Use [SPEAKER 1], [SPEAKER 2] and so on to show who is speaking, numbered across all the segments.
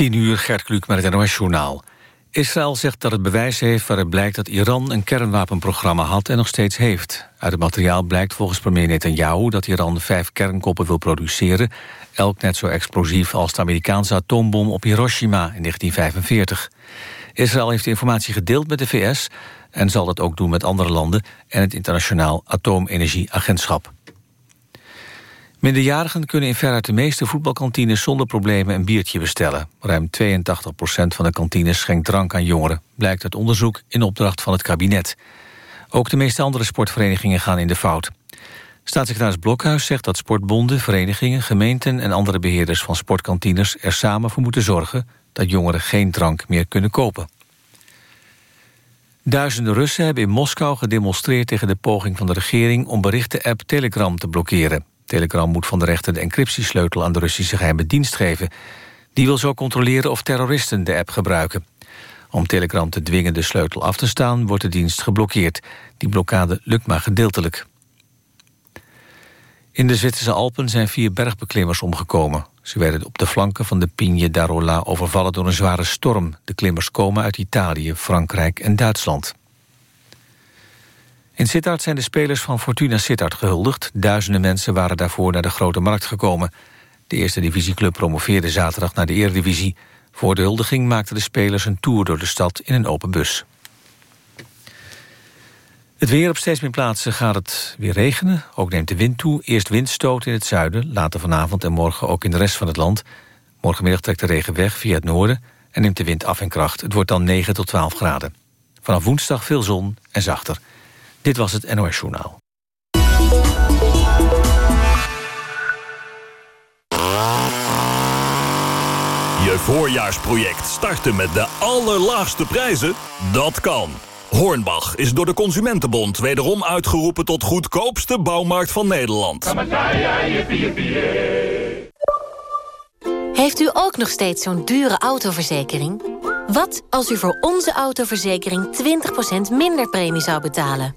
[SPEAKER 1] 10 uur, Gert Kluk met het NOS-journaal. Israël zegt dat het bewijs heeft waaruit blijkt dat Iran een kernwapenprogramma had en nog steeds heeft. Uit het materiaal blijkt volgens premier Netanyahu dat Iran vijf kernkoppen wil produceren, elk net zo explosief als de Amerikaanse atoombom op Hiroshima in 1945. Israël heeft de informatie gedeeld met de VS en zal dat ook doen met andere landen en het Internationaal Atoomenergieagentschap. Minderjarigen kunnen in veruit de meeste voetbalkantines zonder problemen een biertje bestellen. Ruim 82% van de kantines schenkt drank aan jongeren, blijkt uit onderzoek in opdracht van het kabinet. Ook de meeste andere sportverenigingen gaan in de fout. Staatssecretaris Blokhuis zegt dat sportbonden, verenigingen, gemeenten en andere beheerders van sportkantines er samen voor moeten zorgen dat jongeren geen drank meer kunnen kopen. Duizenden Russen hebben in Moskou gedemonstreerd tegen de poging van de regering om berichten-app Telegram te blokkeren. Telegram moet van de rechter de encryptiesleutel aan de Russische geheime dienst geven. Die wil zo controleren of terroristen de app gebruiken. Om Telegram te dwingen de sleutel af te staan, wordt de dienst geblokkeerd. Die blokkade lukt maar gedeeltelijk. In de Zwitserse Alpen zijn vier bergbeklimmers omgekomen. Ze werden op de flanken van de Pigne d'Arola overvallen door een zware storm. De klimmers komen uit Italië, Frankrijk en Duitsland. In Sittard zijn de spelers van Fortuna Sittard gehuldigd. Duizenden mensen waren daarvoor naar de Grote Markt gekomen. De eerste divisieclub promoveerde zaterdag naar de Eredivisie. Voor de huldiging maakten de spelers een tour door de stad in een open bus. Het weer op steeds meer plaatsen gaat het weer regenen. Ook neemt de wind toe. Eerst windstoot in het zuiden, later vanavond en morgen ook in de rest van het land. Morgenmiddag trekt de regen weg via het noorden en neemt de wind af in kracht. Het wordt dan 9 tot 12 graden. Vanaf woensdag veel zon en zachter. Dit was het NOS Journaal.
[SPEAKER 2] Je voorjaarsproject starten met de allerlaagste prijzen? Dat kan. Hornbach is door de Consumentenbond wederom uitgeroepen tot goedkoopste bouwmarkt van Nederland.
[SPEAKER 3] Heeft u ook nog steeds zo'n dure autoverzekering? Wat als u voor onze autoverzekering 20% minder premie zou betalen?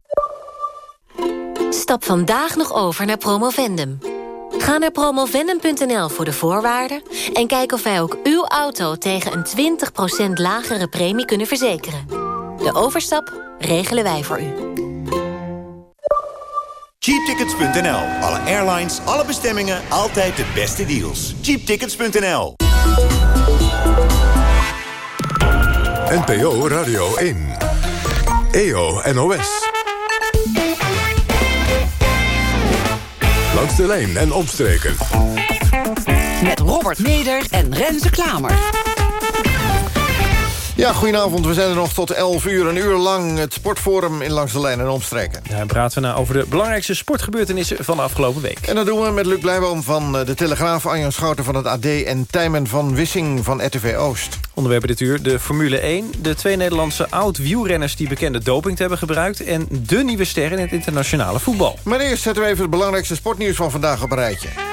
[SPEAKER 3] Stap vandaag nog over naar Promovendum. Ga naar promovendum.nl voor de voorwaarden... en kijk of wij ook uw auto tegen een 20% lagere premie kunnen verzekeren. De overstap regelen wij voor u.
[SPEAKER 4] Cheaptickets.nl. Alle airlines, alle bestemmingen, altijd de beste deals. Cheaptickets.nl.
[SPEAKER 5] NPO Radio 1. EO NOS. Langs de lijn en omstreken.
[SPEAKER 6] Met Robert Meder en Renze Klamer.
[SPEAKER 7] Ja, goedenavond. We zijn er nog tot 11 uur. Een uur lang het sportforum in Langs de Lijn en Omstreken.
[SPEAKER 8] Ja, praten we nou over de belangrijkste sportgebeurtenissen van de afgelopen week.
[SPEAKER 7] En dat doen we met Luc Blijboom van eh, De Telegraaf... Arjan Schouten van het AD en Tijmen van Wissing van RTV Oost.
[SPEAKER 8] Onderwerpen dit uur de Formule 1. De twee Nederlandse oud-wielrenners die bekende doping hebben gebruikt... en de nieuwe ster in het internationale voetbal.
[SPEAKER 7] Maar eerst zetten we even het belangrijkste sportnieuws van vandaag op een rijtje.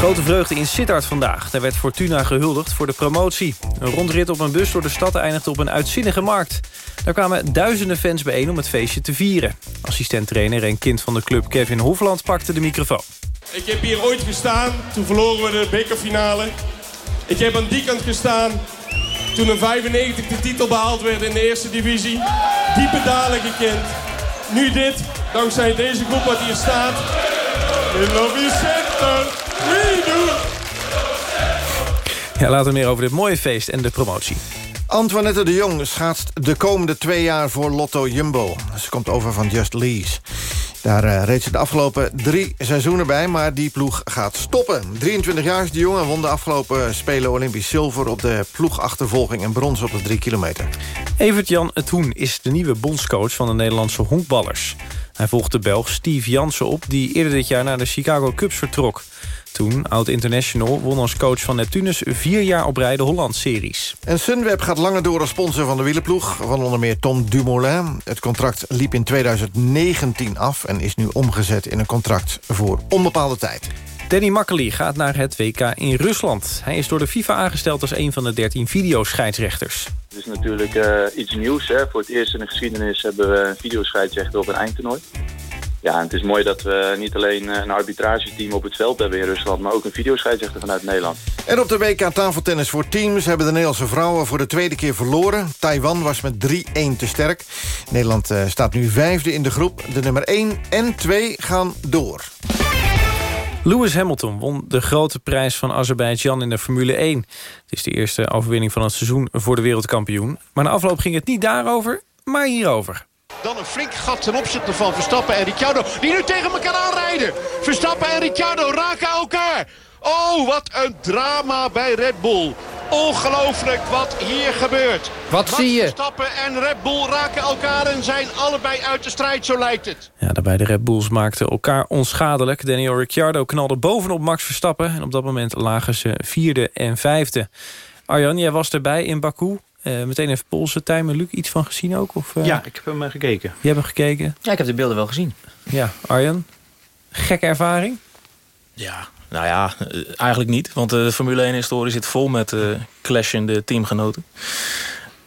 [SPEAKER 8] Grote vreugde in Sittard vandaag. Daar werd Fortuna gehuldigd voor de promotie. Een rondrit op een bus door de stad eindigde op een uitzinnige markt. Daar kwamen duizenden fans bijeen om het feestje te vieren. Assistent-trainer en kind van de club Kevin Hofland pakte de microfoon.
[SPEAKER 9] Ik heb hier ooit gestaan, toen verloren we de bekerfinale. Ik heb aan die kant gestaan toen in 95 de titel behaald werd in de eerste divisie. Diepe dalen gekend. Nu dit, dankzij deze groep wat hier staat. In Lobby Center.
[SPEAKER 8] Ja, later meer over dit mooie feest en de promotie.
[SPEAKER 7] Antoinette de Jong schaatst de komende twee jaar voor Lotto Jumbo. Ze komt over van Just Lease. Daar uh, reed ze de afgelopen drie seizoenen bij, maar die ploeg gaat stoppen. 23 jaar is de jongen won de afgelopen Spelen Olympisch zilver... op de ploegachtervolging en brons op de drie kilometer.
[SPEAKER 8] Evert-Jan Toen is de nieuwe bondscoach van de Nederlandse honkballers. Hij volgt de Belg Steve Jansen op... die eerder dit jaar naar de Chicago Cubs vertrok. Toen, oud-international, won als coach van Neptunus... vier jaar op rij de Holland-series.
[SPEAKER 7] En Sunweb gaat langer door als sponsor van de wielenploeg... van onder meer Tom Dumoulin. Het contract liep in 2019 af... en is nu omgezet in een contract voor onbepaalde tijd.
[SPEAKER 8] Danny Makkely gaat naar het WK in Rusland. Hij is door de FIFA aangesteld als een van de 13 videoscheidsrechters.
[SPEAKER 10] Het is natuurlijk uh, iets nieuws. Hè. Voor het eerst in de geschiedenis hebben we een videoscheidsrechter op een eindtoernooi. Ja, en het is mooi dat we niet alleen eh, een arbitrageteam op het veld hebben in Rusland... maar ook een videoscheidsrechter vanuit Nederland.
[SPEAKER 7] En op de WK tafeltennis voor teams hebben de Nederlandse vrouwen voor de tweede keer verloren. Taiwan was met 3-1 te sterk. Nederland uh, staat nu vijfde in de groep. De nummer 1 en 2 gaan door.
[SPEAKER 8] Lewis Hamilton won de grote prijs van Azerbeidzjan in de Formule 1. Het is de eerste overwinning van het seizoen voor de wereldkampioen. Maar na afloop ging het niet daarover, maar hierover.
[SPEAKER 11] Dan een flink gat ten opzichte van Verstappen en Ricciardo... die nu tegen elkaar aanrijden. Verstappen en Ricciardo raken elkaar. Oh, wat een drama bij Red Bull. Ongelooflijk wat hier gebeurt.
[SPEAKER 12] Wat zie je?
[SPEAKER 11] Verstappen en Red Bull raken elkaar en zijn allebei uit de strijd, zo lijkt het.
[SPEAKER 8] Ja, de beide Red Bulls maakten elkaar onschadelijk. Daniel Ricciardo knalde bovenop Max Verstappen... en op dat moment lagen ze vierde en vijfde. Arjan, jij was erbij in Baku. Uh, meteen even polsen, timer. Luc, iets van gezien ook? Of, uh...
[SPEAKER 13] Ja, ik heb hem gekeken.
[SPEAKER 8] Je hebt hem gekeken?
[SPEAKER 12] Ja, ik heb de beelden wel gezien.
[SPEAKER 8] Ja, Arjan? Gekke ervaring?
[SPEAKER 13] Ja, nou ja, eigenlijk niet. Want de Formule 1-historie zit vol met uh, clashende teamgenoten.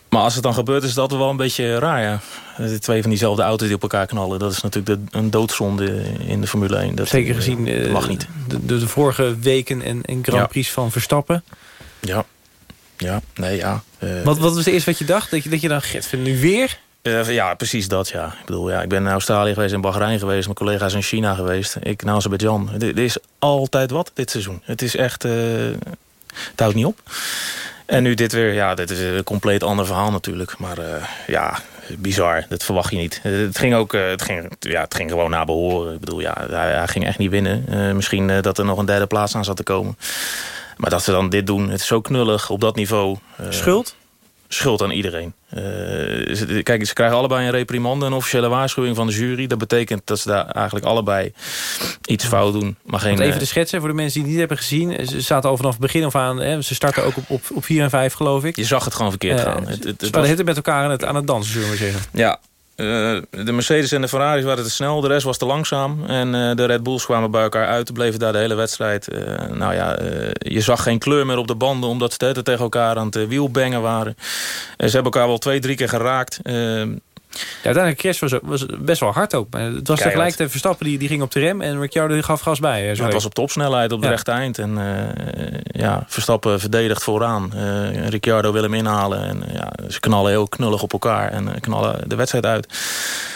[SPEAKER 13] Maar als het dan gebeurt, is dat wel een beetje raar, ja. De twee van diezelfde auto's die op elkaar knallen. Dat is natuurlijk de, een doodzonde in de Formule 1. Dat,
[SPEAKER 8] Zeker gezien uh,
[SPEAKER 13] mag niet.
[SPEAKER 8] De, de, de, vorige weken en, en Grand ja. Prix van Verstappen.
[SPEAKER 13] Ja, ja, nee, ja.
[SPEAKER 8] Uh, wat, wat was het eerste wat je dacht? Dat je, dat je dan, get, nu weer?
[SPEAKER 13] Uh, ja, precies dat, ja. Ik bedoel, ja, ik ben in Australië geweest, in Bahrein geweest... mijn collega's in China geweest, ik naar Azerbeidzjan. Er is altijd wat dit seizoen. Het is echt... Uh, het houdt niet op. En nu dit weer, ja, dit is een compleet ander verhaal natuurlijk. Maar uh, ja, bizar, dat verwacht je niet. Het ging ook, het ging, ja, het ging gewoon naar behoren. Ik bedoel, ja, hij, hij ging echt niet winnen. misschien dat er nog een derde plaats aan zat te komen. Maar dat ze dan dit doen, het is zo knullig op dat niveau.
[SPEAKER 8] Schuld?
[SPEAKER 13] Schuld aan iedereen. Uh, kijk, ze krijgen allebei een reprimande, een officiële waarschuwing van de jury. Dat betekent dat ze daar eigenlijk allebei iets fout doen. Maar geen,
[SPEAKER 8] even de schetsen voor de mensen die het niet hebben gezien. Ze zaten al vanaf het begin af aan. Hè, ze starten ook op, op, op 4 en 5, geloof ik.
[SPEAKER 13] Je zag het gewoon verkeerd gaan. Het,
[SPEAKER 8] het, het was... met elkaar aan het, aan het dansen, zullen we zeggen.
[SPEAKER 13] Ja, uh, de Mercedes en de Ferraris waren te snel, de rest was te langzaam. En uh, de Red Bulls kwamen bij elkaar uit, bleven daar de hele wedstrijd. Uh, nou ja, je zag geen kleur meer op de banden... omdat ze tegen elkaar aan het wielbangen waren. ze hebben elkaar wel twee, drie keer geraakt...
[SPEAKER 8] Ja, uiteindelijk crash was, was best wel hard ook. Het was tegelijkertijd Verstappen die, die ging op de rem... en Ricciardo gaf gas bij.
[SPEAKER 13] Ja, het was op topsnelheid op de ja. rechte eind. En uh, ja, Verstappen verdedigt vooraan. Uh, Ricciardo wil hem inhalen. En ja, ze knallen heel knullig op elkaar. En knallen de wedstrijd uit.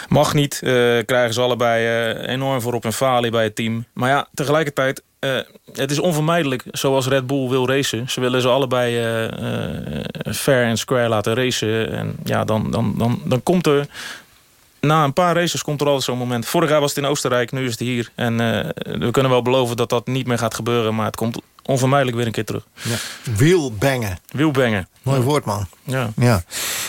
[SPEAKER 13] Mag niet. krijgen ze allebei enorm voor op een falie bij het team. Maar ja, tegelijkertijd... Uh, het is onvermijdelijk zoals Red Bull wil racen. Ze willen ze allebei uh, uh, fair en square laten racen. En ja, dan, dan, dan, dan komt er... Na een paar races komt er altijd zo'n moment. Vorig jaar was het in Oostenrijk, nu is het hier. En we kunnen wel beloven dat dat niet meer gaat gebeuren. Maar het komt onvermijdelijk weer een keer terug.
[SPEAKER 7] Ja. Wielbangen.
[SPEAKER 13] Wielbangen.
[SPEAKER 7] Mooi woord, man.
[SPEAKER 13] Ja.
[SPEAKER 7] ja.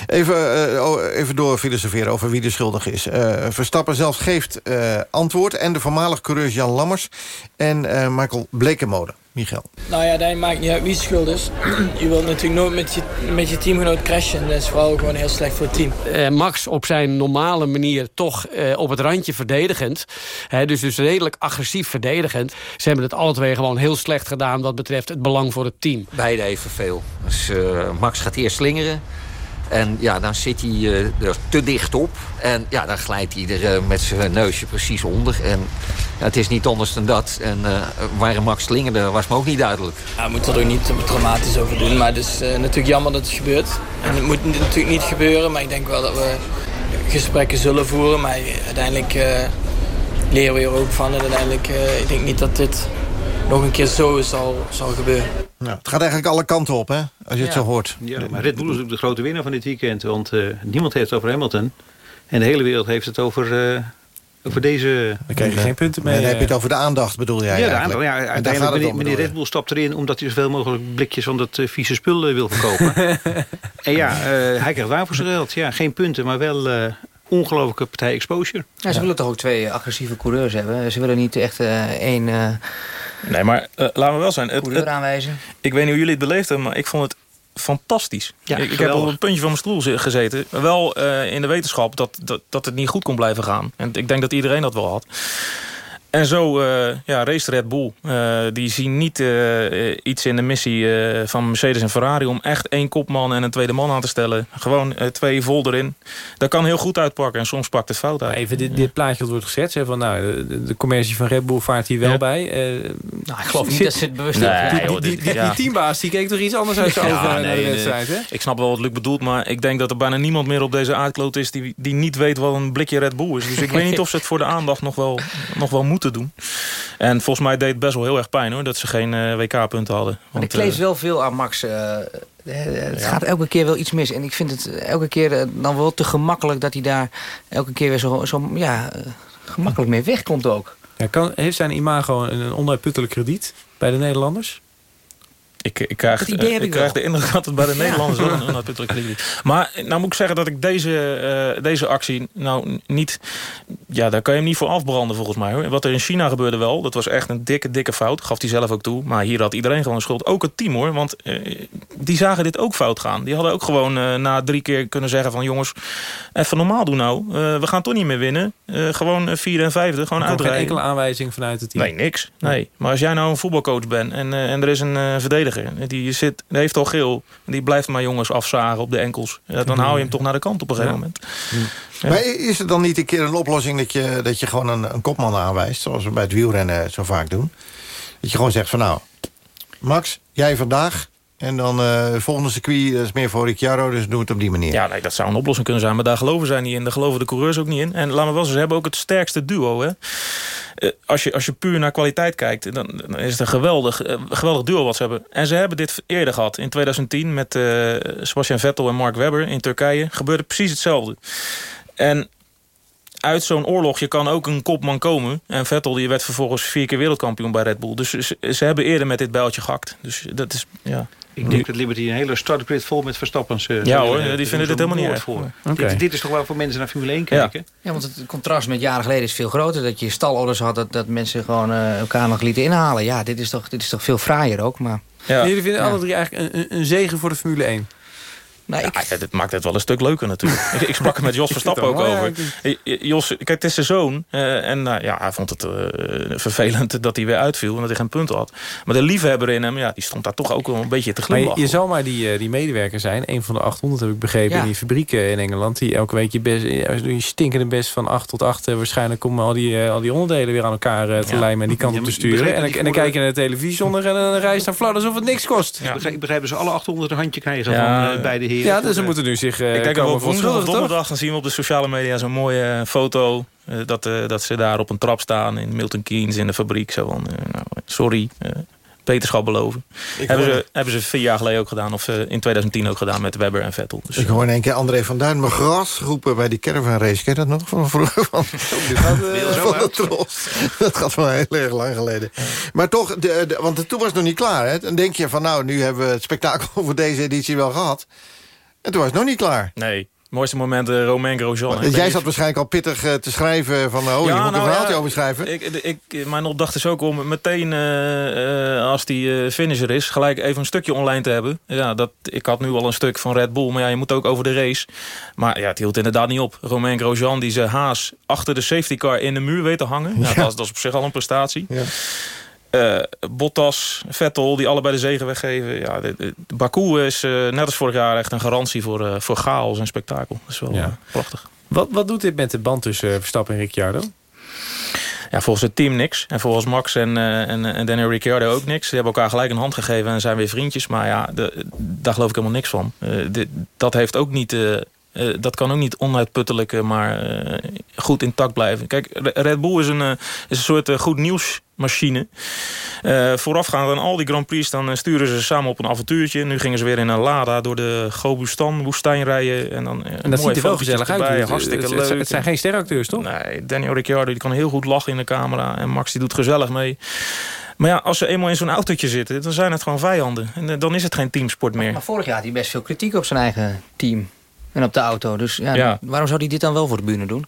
[SPEAKER 7] Even, uh, even door filosoferen over wie de schuldig is. Uh, Verstappen zelf geeft uh, antwoord. En de voormalig coureurs Jan Lammers en Michael Blekemode. Michael.
[SPEAKER 14] Nou ja, dat maakt niet uit wie schuld is. Je wilt natuurlijk nooit met je, met je teamgenoot crashen. Dat is vooral gewoon heel slecht voor het team.
[SPEAKER 12] Uh, Max op zijn normale manier toch uh, op het randje verdedigend. He, dus, dus redelijk agressief verdedigend. Ze hebben het alle twee gewoon heel slecht gedaan... wat betreft het belang voor het team.
[SPEAKER 15] Beide even veel. Dus, uh, Max gaat eerst slingeren. En ja, dan zit hij uh, er te dicht op. En ja, dan glijdt hij er uh, met zijn neusje precies onder. En ja, het is niet anders dan dat. En uh, waar Max slingerde was me ook niet duidelijk.
[SPEAKER 14] Ja, we moeten er ook niet dramatisch over doen. Maar het is natuurlijk jammer dat het gebeurt. En het moet natuurlijk niet gebeuren. Maar ik denk wel dat we gesprekken zullen voeren. Maar uiteindelijk leren we er ook van. En uiteindelijk, ik denk niet dat dit nog een keer zo zal, zal gebeuren.
[SPEAKER 7] Nou, het gaat eigenlijk alle kanten op, hè? Als je ja. het zo hoort.
[SPEAKER 13] Ja, maar Red Bull is ook de grote winnaar van dit weekend. Want uh, niemand heeft het over Hamilton. En de hele wereld heeft het over, uh, over deze...
[SPEAKER 8] Dan krijg je geen punten mee.
[SPEAKER 7] dan heb je het over de aandacht, bedoel jij
[SPEAKER 13] Ja, de aandacht. Ja, uiteindelijk, meneer, meneer Red Bull stapt erin... omdat hij zoveel mogelijk blikjes van dat uh, vieze spul wil verkopen. en ja, hij krijgt waar voor zijn geld. Ja, geen punten, maar wel
[SPEAKER 16] ongelooflijke partij exposure.
[SPEAKER 17] Ja, ze willen toch ook twee agressieve coureurs hebben. Ze willen niet echt uh, één... Uh,
[SPEAKER 13] nee, maar uh, laten we wel zijn.
[SPEAKER 17] Het, aanwijzen.
[SPEAKER 13] Ik weet niet hoe jullie het beleefd hebben, maar ik vond het fantastisch.
[SPEAKER 16] Ja,
[SPEAKER 13] ik, ik, heb op een puntje van mijn stoel gezeten. Wel uh, in de wetenschap dat, dat, dat het niet goed kon blijven gaan. En ik denk dat iedereen dat wel had. En zo uh, ja, race Red Bull. Uh, die zien niet uh, iets in de missie van Mercedes en Ferrari... om echt één kopman en een tweede man aan te stellen. Gewoon twee vol erin. Dat kan heel goed uitpakken en soms pakt het fout uit.
[SPEAKER 8] Even dit, dit plaatje dat wordt. Hè, van, nou, de, de, commercie van Red Bull vaart hier wel ja. bij.
[SPEAKER 17] nou, ik geloof niet dat ze het bewust
[SPEAKER 8] nee, die, die, die, die, ja. teambaas die keek toch iets anders uit zijn ja, over nee, de wedstrijd. Hè?
[SPEAKER 13] Ik snap wel wat Luc bedoelt, maar ik denk dat er bijna niemand meer op deze aardkloot is... die, die niet weet wat een blikje Red Bull is. Dus ik weet niet of ze het voor de aandacht nog wel, nog wel moeten te doen. En volgens mij deed het best wel heel erg pijn hoor, dat ze geen uh, WK-punten hadden.
[SPEAKER 17] Want, maar ik kleef wel veel aan Max. Uh, het ja. gaat elke keer wel iets mis. En ik vind het elke keer uh, dan wel te gemakkelijk dat hij daar elke keer weer zo, zo ja, gemakkelijk mee wegkomt ook.
[SPEAKER 8] Ja, kan, heeft zijn imago een onuitputtelijk krediet bij de Nederlanders?
[SPEAKER 13] Ik, ik krijg,
[SPEAKER 17] heb
[SPEAKER 13] ik
[SPEAKER 17] ik
[SPEAKER 13] krijg de indruk dat het bij de ja. Nederlanders wel een Maar nou moet ik zeggen dat ik deze, uh, deze actie nou niet... Ja, daar kan je hem niet voor afbranden volgens mij. Hoor. Wat er in China gebeurde wel, dat was echt een dikke, dikke fout. Gaf hij zelf ook toe. Maar hier had iedereen gewoon schuld. Ook het team hoor, want uh, die zagen dit ook fout gaan. Die hadden ook gewoon uh, na drie keer kunnen zeggen van... jongens, even normaal doen nou. we gaan toch niet meer winnen. gewoon vierde en vijfde, gewoon uitrijden.
[SPEAKER 8] geen enkele aanwijzing vanuit het team?
[SPEAKER 13] Nee, niks. Nee. Maar als jij nou een voetbalcoach bent en, en er is een verdediger die, zit, die heeft al geel. Die blijft maar jongens afzagen op de enkels. Ja, dan hou je hem toch naar de kant op een gegeven moment.
[SPEAKER 7] Ja. Maar is het dan niet een keer een oplossing... dat je, dat je gewoon een, een kopman aanwijst... zoals we bij het wielrennen zo vaak doen? Dat je gewoon zegt van nou... Max, jij vandaag... En dan uh, volgende circuit, dat is meer voor Ricciardo, dus doe het op die manier.
[SPEAKER 13] Ja, nee, dat zou een oplossing kunnen zijn, maar daar geloven zij niet in. Daar geloven de coureurs ook niet in. En laten we wel ze hebben ook het sterkste duo. Hè? Uh, als, je, als je puur naar kwaliteit kijkt, dan, is het een geweldig, uh, geweldig duo wat ze hebben. En ze hebben dit eerder gehad, in 2010, met Sebastian Vettel en Mark Webber in Turkije. Gebeurde precies hetzelfde. En uit zo'n oorlog, je kan ook een kopman komen. En Vettel die werd vervolgens vier keer wereldkampioen bij Red Bull. Dus ze, ze hebben eerder met dit bijltje gehakt. Dus dat is, ja...
[SPEAKER 16] Ik denk dat Liberty een hele startgrid vol met Verstappens... Uh,
[SPEAKER 13] ja hoor, die vinden dit helemaal niet erg.
[SPEAKER 16] Voor. Okay. Dit, dit, is toch wel voor mensen naar Formule 1 kijken?
[SPEAKER 17] Ja. ja, want het contrast met jaren geleden is veel groter. Dat je stalorders had, dat, dat mensen gewoon uh, elkaar nog lieten inhalen. Ja, dit is toch, dit is toch veel fraaier ook. Maar,
[SPEAKER 8] ja. Jullie vinden alle drie eigenlijk een, een zegen voor de Formule 1?
[SPEAKER 13] Nou, ik... ja, het maakt het wel een stuk leuker natuurlijk. ik, ik, sprak er met Jos Verstappen ook over. Jos, kijk, het is zijn zoon. Uh, en uh, ja, hij vond het uh, vervelend dat hij weer uitviel. En dat hij geen punten had. Maar de liefhebber in hem, ja, die stond daar toch ook wel een beetje te glimlachen.
[SPEAKER 8] Maar je, je zou maar die, die medewerker zijn. Een van de 800 heb ik begrepen ja. in die fabrieken in Engeland. Die elke week je, best, je stinkende best van 8 tot 8. waarschijnlijk om al die, al die onderdelen weer aan elkaar te ja. lijmen. En die kant op te sturen. En, en dan kijk je naar de televisie zonder en dan reis naar flauw alsof het niks kost.
[SPEAKER 16] Ik begrijp, ik begrijp dat ze alle 800 een handje krijgen van beide heren.
[SPEAKER 8] Ja, dus ze moeten nu zich uh,
[SPEAKER 13] Ik kijk
[SPEAKER 8] op
[SPEAKER 13] woensdag donderdag, dan zien we op de sociale media zo'n mooie uh, foto. Uh, dat, dat ze daar op een trap staan in Milton Keynes in de fabriek. Zo van, nou, sorry, beterschap beloven. hebben ze, hebben ze vier jaar geleden ook gedaan. Of in 2010 ook gedaan met Webber en Vettel.
[SPEAKER 7] Dus, ik hoor in één keer André van Duin mijn gras roepen bij die caravan race. Ken je dat nog van vroeger? Van, van, van de tros. Dat gaat wel heel erg lang geleden. Ja. Maar toch, de, de, want toen was het nog niet klaar. Hè? Dan denk je van nou, nu hebben we het spektakel voor deze editie wel gehad. En toen was het nog niet klaar.
[SPEAKER 13] Nee. Mooiste moment, uh, Romain Grosjean.
[SPEAKER 7] Jij zat waarschijnlijk al pittig uh, te schrijven van... oh, ja, je moet nou, een verhaaltje ja, over schrijven.
[SPEAKER 13] Ik, ik, mijn opdracht is ook om meteen, uh, als die finisher is... gelijk even een stukje online te hebben. Ja, dat, ik had nu al een stuk van Red Bull, maar ja, je moet ook over de race. Maar ja, het hield inderdaad niet op. Romain Grosjean die zijn haas achter de safety car in de muur weet te hangen. Ja. dat, dat, is op zich al een prestatie. Ja. Uh, Bottas, Vettel, die allebei de zegen weggeven. Ja, de, de, de Baku is uh, net als vorig jaar echt een garantie voor, uh, voor chaos en spektakel. Dat is wel ja. prachtig.
[SPEAKER 8] Wat, wat doet dit met de band tussen Verstappen en Ricciardo?
[SPEAKER 13] Ja, volgens het team niks. En volgens Max en, en, en Daniel Ricciardo ook niks. Ze hebben elkaar gelijk een hand gegeven en zijn weer vriendjes. Maar ja, de, daar geloof ik helemaal niks van. De, dat heeft ook niet... Uh, dat kan ook niet onuitputtelijk, maar uh, goed intact blijven. Kijk, Red Bull is een, uh, is een soort goed nieuwsmachine. voorafgaand aan al die Grand Prix... dan sturen ze samen op een avontuurtje. Nu gingen ze weer in een Lada door de Gobustan-woestijn rijden. En, dan,
[SPEAKER 8] en dat ziet er wel gezellig uit. Hartstikke het, leuk. Het zijn geen steracteurs, toch?
[SPEAKER 13] Nee, Daniel Ricciardo die kan heel goed lachen in de camera. En Max die doet gezellig mee. Maar ja, als ze eenmaal in zo'n autootje zitten... dan zijn het gewoon vijanden. En dan is het geen teamsport meer.
[SPEAKER 17] Maar, maar vorig jaar had hij best veel kritiek op zijn eigen team. En op de auto. Dus ja,
[SPEAKER 13] Ja.
[SPEAKER 17] waarom zou hij dit dan wel voor de bühne doen?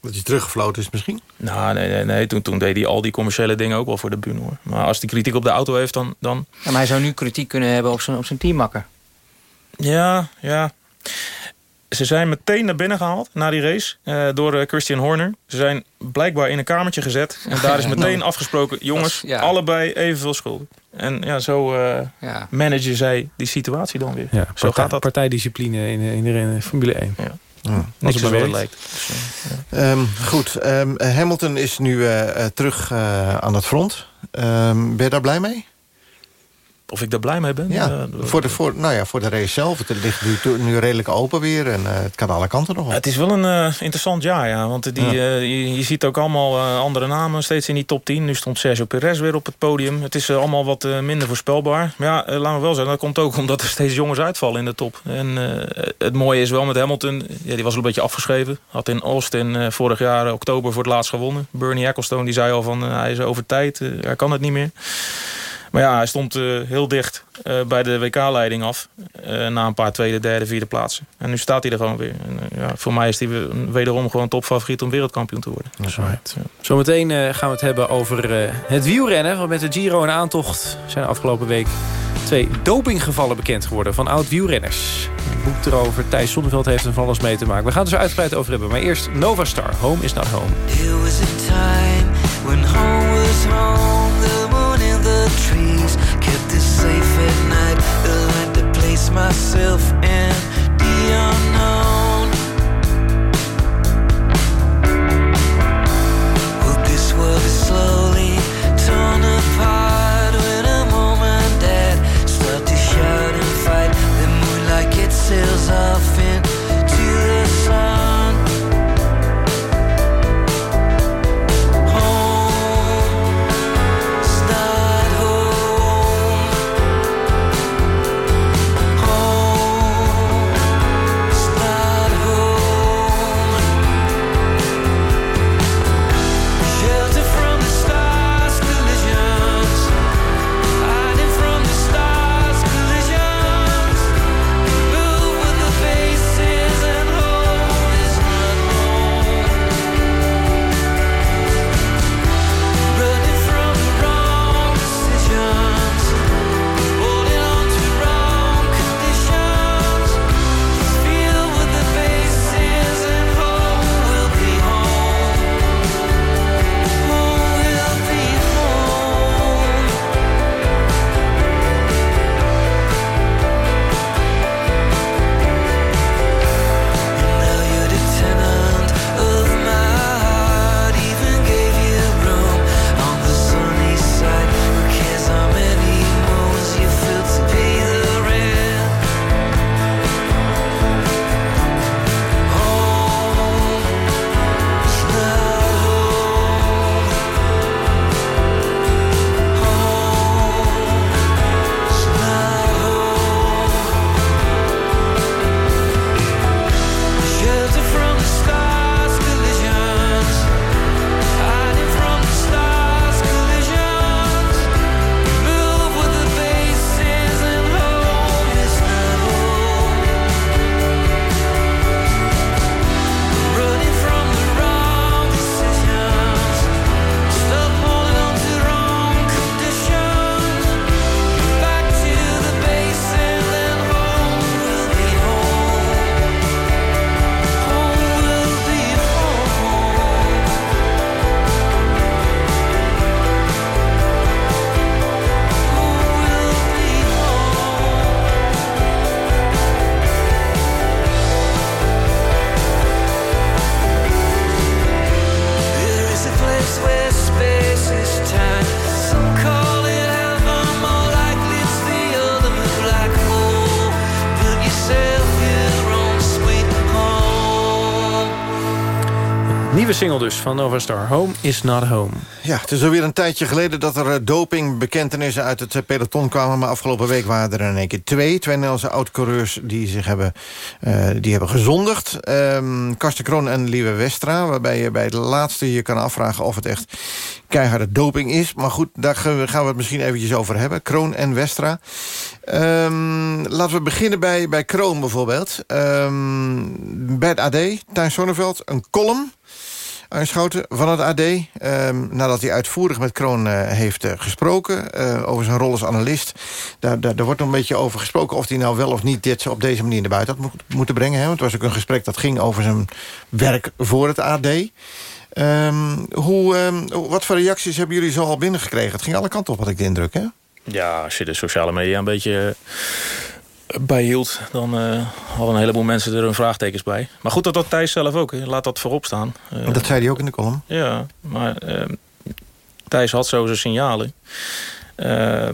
[SPEAKER 7] Dat hij teruggefloten is misschien?
[SPEAKER 13] Nou, nee, nee, nee. Toen, toen deed hij al die commerciële dingen ook wel voor de bühne, hoor. Maar als hij kritiek op de auto heeft, dan... dan...
[SPEAKER 17] Ja, maar hij zou nu kritiek kunnen hebben op zijn, op zijn teammakker.
[SPEAKER 13] Ja, ja. Ze zijn meteen naar binnen gehaald na die race eh, door eh, Christian Horner. Ze zijn blijkbaar in een kamertje gezet. En daar is meteen afgesproken, jongens,
[SPEAKER 12] is- ja.
[SPEAKER 13] allebei evenveel schulden. En ja, zo eh managen zij die situatie dan weer.
[SPEAKER 8] Ja,
[SPEAKER 13] zo
[SPEAKER 8] partij-
[SPEAKER 13] gaat dat.
[SPEAKER 8] Partijdiscipline in, in, in de Formule 1.
[SPEAKER 13] Ja.
[SPEAKER 7] Ja.
[SPEAKER 8] Als
[SPEAKER 13] Niks
[SPEAKER 8] het
[SPEAKER 13] is lijkt.
[SPEAKER 7] Ehm, goed, ehm, Hamilton is nu terug eh, aan het front. Ehm, ben je daar blij mee?
[SPEAKER 13] Of ik daar blij mee ben?
[SPEAKER 7] Ja,
[SPEAKER 13] Eh,
[SPEAKER 7] voor, de, voor, nou ja, voor de race zelf. Het ligt nu, nu redelijk open weer en eh, het kan alle kanten nog op.
[SPEAKER 13] Het is wel een eh, interessant jaar, ja. Want die,
[SPEAKER 7] Ja.
[SPEAKER 13] je, je ziet ook allemaal andere namen steeds in die top 10. Nu stond Sergio Perez weer op het podium. Het is allemaal wat minder voorspelbaar. Maar ja, laten we wel zeggen, dat komt ook omdat er steeds jongens uitvallen in de top. En het mooie is wel met Hamilton, ja, die was al een beetje afgeschreven. Had in Austin vorig jaar oktober voor het laatst gewonnen. Bernie Ecclestone die zei al van hij is over tijd, hij kan het niet meer. Maar ja, hij stond eh, heel dicht eh, bij de WK-leiding af. eh, na een paar tweede, derde, vierde plaatsen. En nu staat hij er gewoon weer. En, ja, voor mij is hij wederom gewoon topfavoriet om wereldkampioen te worden. Dus, ja.
[SPEAKER 8] Zometeen eh, gaan we het hebben over eh, het wielrennen. Want met de Giro en aantocht zijn afgelopen week twee dopinggevallen bekend geworden van oud-wielrenners. Het boek erover, Thijs Zonneveld heeft er van alles mee te maken. We gaan het er zo uitgebreid over hebben. Maar eerst Nova Star, Home is not home.
[SPEAKER 18] Trees kept us safe at night. I learned to place myself in the unknown. Well, this world is slowly torn apart when a mom and start to shout and fight. The moonlight gets sails off
[SPEAKER 8] dus van Nova Star, Home is not home.
[SPEAKER 7] Ja, het is alweer een tijdje geleden dat er eh, dopingbekentenissen uit het eh, peloton kwamen. Maar afgelopen week waren er in één keer twee. Twee Nederlandse oud-coureurs die zich hebben, eh, die hebben gezondigd. Ehm Karsten Kroon en Lieve Westra. Waarbij je bij de laatste je kan afvragen of het echt keiharde doping is. Maar goed, daar gaan we het misschien eventjes over hebben. Kroon en Westra. Ehm, laten we beginnen bij, bij Kroon bijvoorbeeld. Ehm, bij het AD, Tijn Sonneveld, een column aanschoten van het AD. ehm, nadat hij uitvoerig met Kroon eh, heeft eh, gesproken eh, over zijn rol als analist. Daar, daar, daar wordt nog een beetje over gesproken of hij nou wel of niet dit op deze manier naar buiten had moet- moeten brengen. Hè? Want het was ook een gesprek dat ging over zijn werk voor het AD. Ehm, hoe, ehm, wat voor reacties hebben jullie zo al binnengekregen? Het ging alle kanten op, had ik de indruk, hè?
[SPEAKER 13] Ja, als je de sociale media een beetje bijhield... dan eh, hadden een heleboel mensen er hun vraagtekens bij. Maar goed, dat dat Thijs zelf ook. hè. Laat dat voorop staan. Eh,
[SPEAKER 7] Dat zei hij ook in de column.
[SPEAKER 13] Ja, maar eh, Thijs had zo zijn signalen. Uh,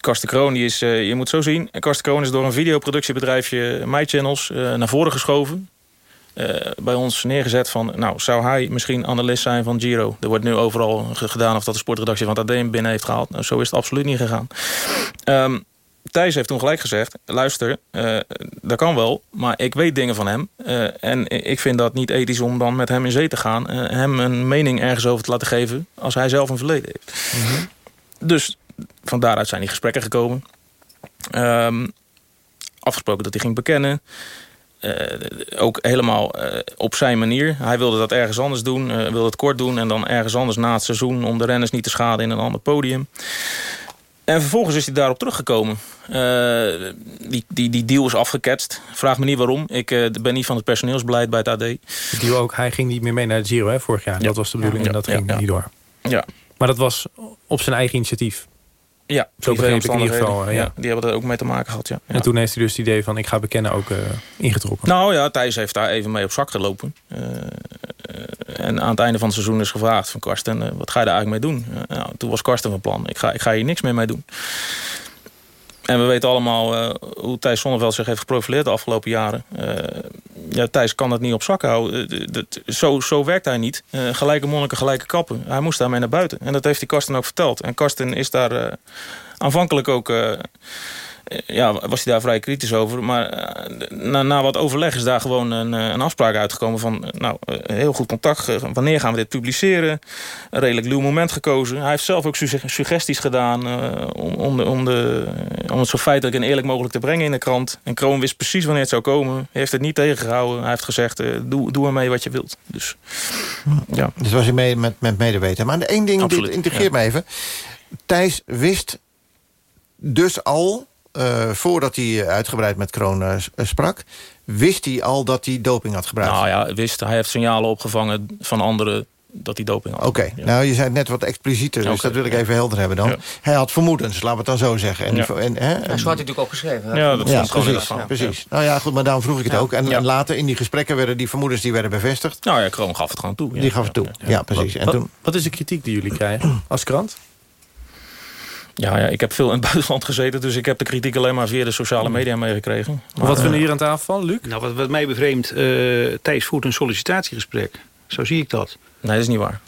[SPEAKER 13] Karsten Kroon, die is, eh, je moet zo zien... Karsten Kroon is door een videoproductiebedrijfje MyChannels eh naar voren geschoven. Bij ons neergezet van... nou, zou hij misschien analist zijn van Giro? Er wordt nu overal ge- gedaan of dat de sportredactie van het AD hem binnen heeft gehaald. Nou, zo is het absoluut niet gegaan. Ehm, Thijs heeft toen gelijk gezegd... luister, eh, dat kan wel, maar ik weet dingen van hem. eh, en ik vind dat niet ethisch om dan met hem in zee te gaan... en hem een mening ergens over te laten geven... als hij zelf een verleden heeft. Dus van daaruit zijn die gesprekken gekomen. Ehm, afgesproken dat hij ging bekennen. Ook helemaal op zijn manier. Hij wilde dat ergens anders doen, wilde het kort doen... en dan ergens anders na het seizoen... om de renners niet te schaden in een ander podium. En vervolgens is hij daarop teruggekomen. Eh, die, die, die deal is afgeketst. Vraag me niet waarom. Ik eh, ben niet van het personeelsbeleid bij het AD.
[SPEAKER 8] Die ook, hij ging niet meer mee naar de Giro hè, vorig jaar. Dat was de bedoeling en dat ging niet door.
[SPEAKER 13] Ja.
[SPEAKER 8] Maar dat was op zijn eigen initiatief.
[SPEAKER 13] Ja,
[SPEAKER 8] Zo begreep ik in ieder geval. Ja.
[SPEAKER 13] Ja, die hebben er ook mee te maken gehad, ja.
[SPEAKER 8] En toen heeft hij dus het idee van ik ga bekennen ook eh, ingetrokken.
[SPEAKER 13] Nou ja, Thijs heeft daar even mee op zak gelopen. Eh, eh, en aan het einde van het seizoen is gevraagd van Karsten... wat ga je daar eigenlijk mee doen? Nou, toen was Karsten van plan. Ik ga, ik ga hier niks meer mee doen. En we weten allemaal eh, hoe Thijs Sonneveld zich heeft geprofileerd de afgelopen jaren. Eh, ja, Thijs kan dat niet op zak houden. Eh, d- d- zo, zo werkt hij niet. Gelijke monniken, gelijke kappen. Hij moest daarmee naar buiten. En dat heeft hij Karsten ook verteld. En Karsten is daar aanvankelijk ook... ja, was hij daar vrij kritisch over. Maar eh, na, na wat overleg is daar gewoon een, eh, een afspraak uitgekomen van... eh, nou, heel goed contact. Wanneer gaan we dit publiceren? Een redelijk luw moment gekozen. Hij heeft zelf ook su- suggesties gedaan... om, om, de, om, de, om het zo feitelijk en eerlijk mogelijk te brengen in de krant. En Kroon wist precies wanneer het zou komen. Hij heeft het niet tegengehouden. Hij heeft gezegd, doe, doe ermee wat je wilt. Dus ja.
[SPEAKER 7] Dus was hij mee met, met medeweten. Maar één ding, dit integreert
[SPEAKER 13] ja.
[SPEAKER 7] me even. Thijs wist dus al, eh, voordat hij eh, uitgebreid met Kroon eh, sprak... wist hij al dat hij doping had gebruikt.
[SPEAKER 13] Nou ja, wist, hij heeft signalen opgevangen van anderen dat hij doping had.
[SPEAKER 7] Oké, nou je zei het net wat explicieter, dus dat wil ik even helder hebben dan. Hij had vermoedens, laten we het dan zo zeggen. En,
[SPEAKER 13] Ja.
[SPEAKER 7] die- en, hè,
[SPEAKER 17] Ja, zo had hij natuurlijk ook geschreven. hè?
[SPEAKER 13] Ja, dat
[SPEAKER 7] ja,
[SPEAKER 13] stond gewoon in
[SPEAKER 7] precies. precies. Nou ja, goed, maar daarom vroeg ik het
[SPEAKER 17] Ja.
[SPEAKER 7] ook. En, later in die gesprekken werden die vermoedens die werden bevestigd.
[SPEAKER 13] Nou ja, Kroon gaf het gewoon toe. ja.
[SPEAKER 7] Die gaf het toe. Ja, precies. En toen,
[SPEAKER 8] wat is de kritiek die jullie krijgen als krant?
[SPEAKER 13] Ja, ja, ik heb veel in het buitenland gezeten, dus ik heb de kritiek alleen maar via de sociale media meegekregen. Maar,
[SPEAKER 8] wat
[SPEAKER 13] eh,
[SPEAKER 8] vinden we hier aan tafel van, Luc?
[SPEAKER 16] Nou, wat, wat mij bevreemdt, eh Thijs voert een sollicitatiegesprek. Zo zie ik dat.
[SPEAKER 13] Nee, dat is niet waar.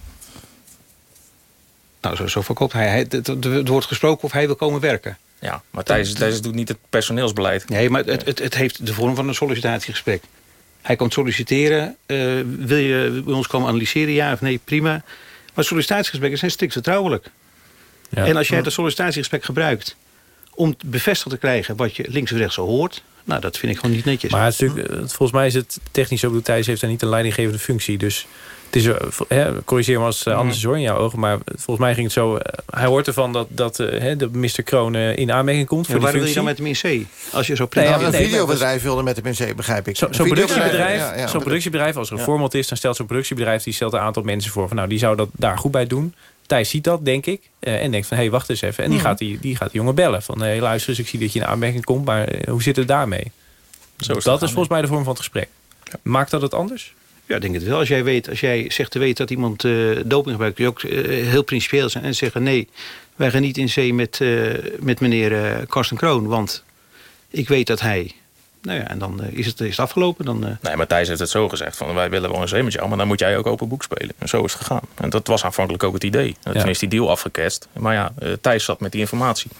[SPEAKER 16] Nou, zo, zo verkoopt hij. hij het, wordt gesproken of hij wil komen werken.
[SPEAKER 13] Ja, maar Thijs, Thijs doet niet het personeelsbeleid.
[SPEAKER 16] Nee, maar het, het, het heeft de vorm van een sollicitatiegesprek. Hij komt solliciteren. eh, wil je bij ons komen analyseren, ja of nee? Prima. Maar sollicitatiegesprekken zijn strikt vertrouwelijk.
[SPEAKER 8] Ja.
[SPEAKER 16] En als jij dat sollicitatiegesprek gebruikt... om bevestigd te krijgen wat je links of rechts al hoort... nou, dat vind ik gewoon niet netjes.
[SPEAKER 8] Maar het eh, volgens mij is het technisch ook... Thijs heeft daar niet een leidinggevende functie. Dus het is, eh, hè, corrigeer me als het eh, anders is hoor in jouw ogen. Maar volgens mij ging het zo... hij hoort ervan dat, dat hè, de Mr. Kroon in aanmerking komt
[SPEAKER 16] Ja,
[SPEAKER 8] voor
[SPEAKER 16] waar
[SPEAKER 8] die
[SPEAKER 16] wil je dan met hem in C? Als je zo
[SPEAKER 8] Nee, ja,
[SPEAKER 7] nou, een
[SPEAKER 8] nee,
[SPEAKER 7] videobedrijf wilde met de PC, begrijp ik.
[SPEAKER 8] Zo- Zo'n
[SPEAKER 7] videobedrijf,
[SPEAKER 8] productiebedrijf,
[SPEAKER 7] ja, ja,
[SPEAKER 8] zo'n productiebedrijf, als er een voorbeeld is... dan stelt zo'n productiebedrijf die stelt een aantal mensen voor... van nou, die zou dat daar goed bij doen. Thijs ziet dat, denk ik. eh, en denkt van, hé, hey, wacht eens even. En die,
[SPEAKER 16] Mhm.
[SPEAKER 8] gaat die, die gaat die jongen bellen. Van, hé, luister eens, ik zie dat je in aanmerking komt... maar eh, hoe zit het daarmee?
[SPEAKER 13] Zo is
[SPEAKER 8] dat is volgens mij de vorm van het gesprek. Maakt dat het anders?
[SPEAKER 16] Ja, ik denk het wel. Als jij, weet, als jij zegt te weten dat iemand eh, doping gebruikt... kun je ook eh, heel principieel zijn en zeggen... nee, wij gaan niet in zee met, eh, met meneer eh Karsten Kroon... want ik weet dat hij... Nou ja, en dan eh, is, het, is het afgelopen. Dan, eh,
[SPEAKER 13] Nee, maar Thijs heeft het zo gezegd. Van, wij willen wel een zee met jou, maar dan moet jij ook open boek spelen. En zo is het gegaan. En dat was aanvankelijk ook het idee. En Toen is die deal afgeketst. Maar ja, eh, Thijs zat met die informatie.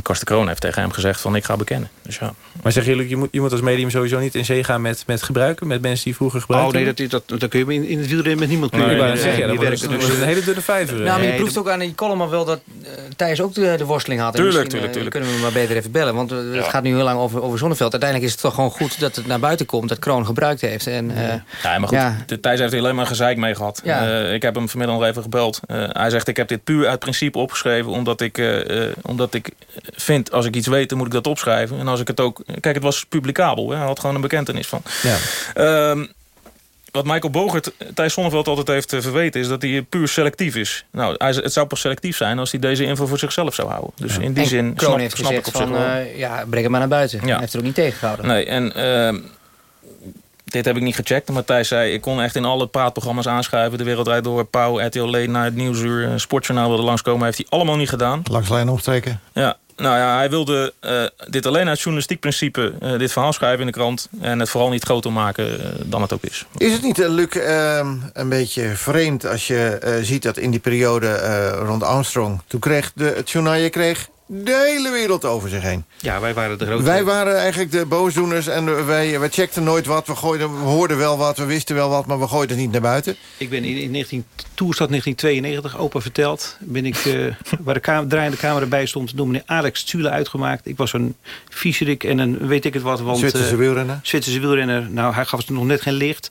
[SPEAKER 13] En Karsten Kroon heeft tegen hem gezegd van ik ga bekennen. Dus ja.
[SPEAKER 8] Maar zeggen jullie, je moet, je moet als medium sowieso niet in zee gaan met, met gebruiken? Met mensen die vroeger gebruikt
[SPEAKER 16] Oh nee, dat, dat, dat kun je in, in het wielrennen met niemand
[SPEAKER 8] Nee,
[SPEAKER 16] kunnen.
[SPEAKER 8] zeg dan wordt
[SPEAKER 16] werken
[SPEAKER 8] het-
[SPEAKER 16] dus-
[SPEAKER 8] een hele dunne vijver.
[SPEAKER 17] Nou, maar je
[SPEAKER 16] Nee,
[SPEAKER 17] proeft ook aan die column wel dat eh, Thijs ook de, de worsteling had.
[SPEAKER 13] Tuurlijk,
[SPEAKER 17] misschien,
[SPEAKER 13] tuurlijk,
[SPEAKER 17] eh,
[SPEAKER 13] tuurlijk.
[SPEAKER 17] kunnen we hem maar beter even bellen. Want eh, het gaat nu heel lang over, over Zonneveld. Uiteindelijk is het toch gewoon goed dat het naar buiten komt... dat Kroon gebruikt heeft. En, eh,
[SPEAKER 13] Ja, maar goed,
[SPEAKER 17] Ja.
[SPEAKER 13] Thijs heeft er alleen maar gezeik mee gehad.
[SPEAKER 17] Ja.
[SPEAKER 13] Eh, ik heb hem vanmiddag nog even gebeld. Eh, hij zegt, ik heb dit puur uit principe opgeschreven... omdat ik, eh, eh, omdat ik vind, als ik iets weet, dan moet ik dat opschrijven. En als ik het ook... Kijk, het was publicabel. Hè? Hij had gewoon een bekentenis van.
[SPEAKER 8] Ja.
[SPEAKER 13] Ehm, wat Michael Bogert Thijs Sonneveld altijd heeft eh, verweten... is dat hij puur selectief is. Nou, hij, het zou pas selectief zijn als hij deze info voor zichzelf zou houden. Dus in die
[SPEAKER 17] en
[SPEAKER 13] zin
[SPEAKER 17] Kroon
[SPEAKER 13] snap,
[SPEAKER 17] heeft
[SPEAKER 13] snap ik
[SPEAKER 17] gezegd
[SPEAKER 13] op zich
[SPEAKER 17] van, eh, ja, breng hem maar naar buiten. Hij heeft er ook niet tegengehouden.
[SPEAKER 13] Nee, en ehm, dit heb ik niet gecheckt. Maar Thijs zei, ik kon echt in alle praatprogramma's aanschuiven. De Wereldrijd Door, Pauw, RTL Late Night, Nieuwsuur, eh, Sportjournaal wilde langskomen. Heeft hij allemaal niet gedaan.
[SPEAKER 7] Langs de lijn omstreken.
[SPEAKER 13] Ja, nou ja, hij wilde eh, dit alleen uit journalistiek principe... eh, dit verhaal schrijven in de krant. En het vooral niet groter maken eh, dan het ook is.
[SPEAKER 7] Is het niet, Luc, ehm, een beetje vreemd als je ziet dat in die periode rond Armstrong... toen kreeg de, het journaal je kreeg de hele wereld over zich heen.
[SPEAKER 16] Ja, wij waren de grote...
[SPEAKER 7] Wij waren eigenlijk de boosdoeners en wij, wij checkten nooit wat. We, gooiden, we hoorden wel wat, we wisten wel wat, maar we gooiden het niet naar buiten.
[SPEAKER 16] Ik ben in, in 19, Toerstad 1992, open verteld... ben ik, eh, waar de kamer, draaiende camera bij stond... door meneer Alex Zule uitgemaakt. Ik was een viezerik en een weet ik het wat. Want,
[SPEAKER 7] Zwitserse
[SPEAKER 16] eh,
[SPEAKER 7] wielrenner.
[SPEAKER 16] Zwitserse wielrenner. Nou, hij gaf het nog net geen licht.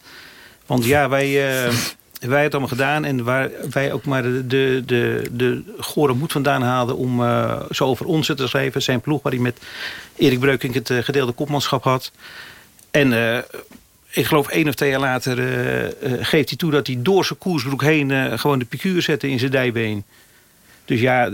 [SPEAKER 16] Want ja, wij, eh, wij het allemaal gedaan. En waar wij ook maar de, de, de, de gore moed vandaan haalden... om eh, zo over ons te schrijven. Zijn ploeg waar hij met Erik Breukink het eh, gedeelde kopmanschap had. En eh, ik geloof één of twee jaar later geeft hij toe... dat hij door zijn koersbroek heen gewoon de piqueur zette in zijn dijbeen. Dus ja,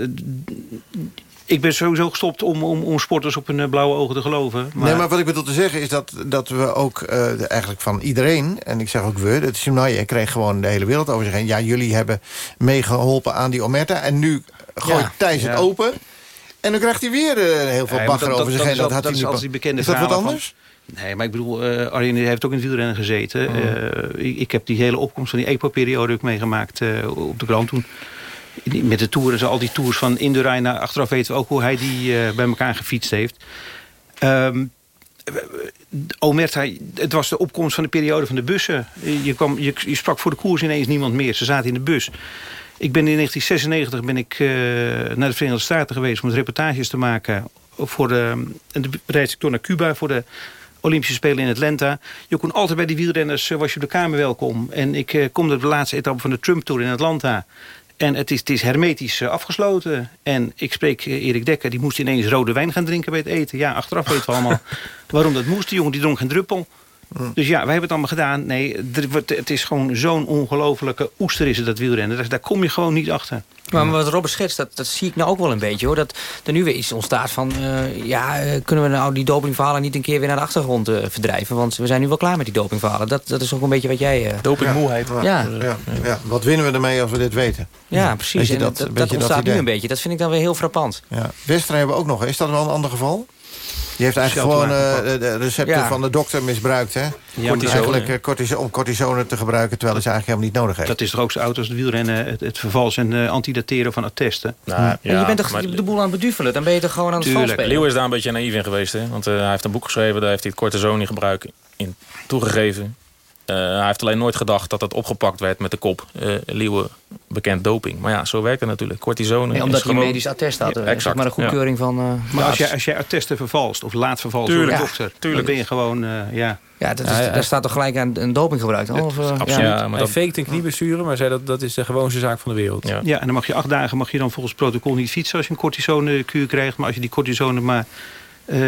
[SPEAKER 16] ik ben sowieso gestopt om, om, om sporters op hun eh, blauwe ogen te geloven. Maar,
[SPEAKER 7] Nee, maar wat ik bedoel te zeggen is dat, dat we ook eh, de- eigenlijk van iedereen... en ik zeg ook we, het journaal kreeg gewoon de hele wereld over zich heen. Ja, jullie hebben meegeholpen aan die Omerta. En nu gooit
[SPEAKER 16] Ja.
[SPEAKER 7] Thijs het
[SPEAKER 16] Ja.
[SPEAKER 7] open. En dan krijgt hij weer eh, heel veel
[SPEAKER 16] maar
[SPEAKER 7] bagger
[SPEAKER 16] dat-
[SPEAKER 7] over zich
[SPEAKER 16] dat-
[SPEAKER 7] heen.
[SPEAKER 16] dat
[SPEAKER 7] Dat, had
[SPEAKER 16] is- dat
[SPEAKER 7] hij
[SPEAKER 16] is
[SPEAKER 7] niet
[SPEAKER 16] als
[SPEAKER 7] be-
[SPEAKER 16] die bekende
[SPEAKER 7] Is dat wat
[SPEAKER 16] van-
[SPEAKER 7] anders?
[SPEAKER 16] Nee, maar ik bedoel, eh Arjen heeft ook in het wielrennen gezeten.
[SPEAKER 7] Mm.
[SPEAKER 16] Eh, ik, ik heb die hele opkomst van die EPO-periode ook meegemaakt eh, op de Grand toen. Met de toeren, al die tours van Indurain naar achteraf weten we ook hoe hij die eh, bij elkaar gefietst heeft. Ehm, Omerta, het was de opkomst van de periode van de bussen. Je, kwam, je, je sprak voor de koers ineens niemand meer. Ze zaten in de bus. Ik ben in 1996 ben ik, eh, naar de Verenigde Staten geweest... om reportages te maken voor de, en de door naar Cuba... voor de Olympische Spelen in Atlanta. Je kon altijd bij die wielrenners, eh, was je op de kamer welkom. En ik kom op de laatste etappe van de Trump Tour in Atlanta... En het is, het is hermetisch eh, afgesloten. En ik spreek eh, Erik Dekker, die moest ineens rode wijn gaan drinken bij het eten. Ja, achteraf weten we allemaal waarom dat moest. Die jongen die dronk geen druppel. Dus ja, wij hebben het allemaal gedaan. Nee, wordt- het is gewoon zo'n ongelofelijke oester is het, dat wielrennen. Daar, daar kom je gewoon niet achter.
[SPEAKER 17] Maar wat Robert schetst, dat, dat zie ik nou ook wel een beetje. hoor. Dat er nu weer iets ontstaat van... eh, ja, eh, kunnen we nou die dopingverhalen niet een keer weer naar de achtergrond eh, verdrijven? Want we zijn nu wel klaar met die dopingverhalen. Dat, dat is ook een beetje wat jij... eh,
[SPEAKER 13] Dopingmoeheid.
[SPEAKER 7] Ja.
[SPEAKER 17] Ja.
[SPEAKER 7] Ja. Ja. Wat winnen we ermee als we dit weten?
[SPEAKER 17] Ja, precies. En
[SPEAKER 7] dat-
[SPEAKER 17] dat, dat, ontstaat nu een beetje. Dat vind ik dan weer heel frappant.
[SPEAKER 7] Ja. Westra hebben we ook nog. Is dat wel een ander geval? Die heeft eigenlijk gewoon eh,
[SPEAKER 16] maken,
[SPEAKER 7] de, recepten
[SPEAKER 17] Ja.
[SPEAKER 7] van de dokter misbruikt. Hè?
[SPEAKER 16] Cortisone.
[SPEAKER 7] Eigenlijk eh, om cortisone te gebruiken... terwijl hij ze eigenlijk helemaal niet nodig heeft.
[SPEAKER 16] Dat is toch ook zo oud als het wielrennen, het, het vervals en eh, antidateren van attesten.
[SPEAKER 13] Nou,
[SPEAKER 17] En je bent toch
[SPEAKER 13] maar-
[SPEAKER 17] de boel aan het beduvelen? Dan ben je toch gewoon aan het
[SPEAKER 16] Tuurlijk.
[SPEAKER 17] valspelen?
[SPEAKER 13] Leeuw is daar een beetje naïef in geweest. Hè? Want eh, hij heeft een boek geschreven, daar heeft hij het cortisone gebruik in toegegeven. Eh, hij heeft alleen nooit gedacht dat het opgepakt werd met de kop. eh Leeuwen bekend doping. Maar ja, zo werkt het natuurlijk. Cortisone
[SPEAKER 17] Nee, omdat
[SPEAKER 13] gewoon...
[SPEAKER 17] een medisch attest had.
[SPEAKER 13] Ja,
[SPEAKER 17] eh, zeg
[SPEAKER 13] exact,
[SPEAKER 17] maar een goedkeuring van... eh,
[SPEAKER 16] Maar
[SPEAKER 17] ja,
[SPEAKER 16] als jij, als jij attesten vervalst of laat vervalsen door
[SPEAKER 13] Tuurlijk.
[SPEAKER 16] een dokter...
[SPEAKER 13] Tuurlijk.
[SPEAKER 16] dan ben je gewoon, eh, ja...
[SPEAKER 17] Ja, dat is,
[SPEAKER 8] Ja, ja.
[SPEAKER 17] daar staat toch gelijk aan een dopinggebruik dan? Of,
[SPEAKER 13] absoluut.
[SPEAKER 17] ja.
[SPEAKER 13] Ja, maar
[SPEAKER 8] Hij
[SPEAKER 13] dat,
[SPEAKER 8] faked een knieblessure, maar zei dat dat is de gewoonste zaak van de wereld.
[SPEAKER 13] ja.
[SPEAKER 16] Ja, en dan mag je acht dagen mag je dan volgens protocol niet fietsen als je een cortisone-kuur krijgt. Maar als je die cortisone maar, eh,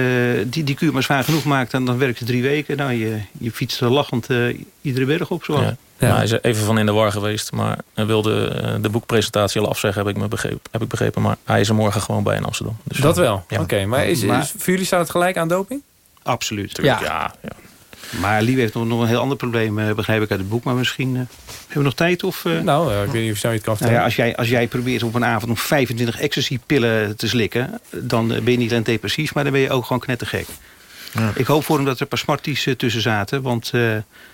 [SPEAKER 16] die, die kuur maar zwaar genoeg maakt, dan, dan werkt het drie weken. Nou, je, je fietst er lachend eh, iedere berg op. Zo.
[SPEAKER 13] Ja.
[SPEAKER 8] Ja.
[SPEAKER 13] Maar hij is even van in de war geweest. Maar hij wilde eh, de boekpresentatie al afzeggen, heb ik, me begrepen, heb ik begrepen. Maar hij is er morgen gewoon bij in Amsterdam. Dus
[SPEAKER 8] Dat wel.
[SPEAKER 13] Ja.
[SPEAKER 8] Oké, maar, is, voor jullie staat het gelijk aan doping?
[SPEAKER 16] Absoluut.
[SPEAKER 17] Ja.
[SPEAKER 13] ja.
[SPEAKER 16] Maar Lieve heeft nog, nog een heel ander probleem, eh, begrijp ik uit het boek. Maar misschien eh, hebben we nog tijd? Of, eh,
[SPEAKER 8] Nou, ik weet niet of je het kan
[SPEAKER 16] Nou
[SPEAKER 8] vertellen.
[SPEAKER 16] ja, als, jij, als jij probeert op een avond om 25 ecstasy-pillen te slikken... dan ben je niet alleen depressief, maar dan ben je ook gewoon knettergek. Ik hoop voor hem dat er een paar smarties tussen zaten. Want eh,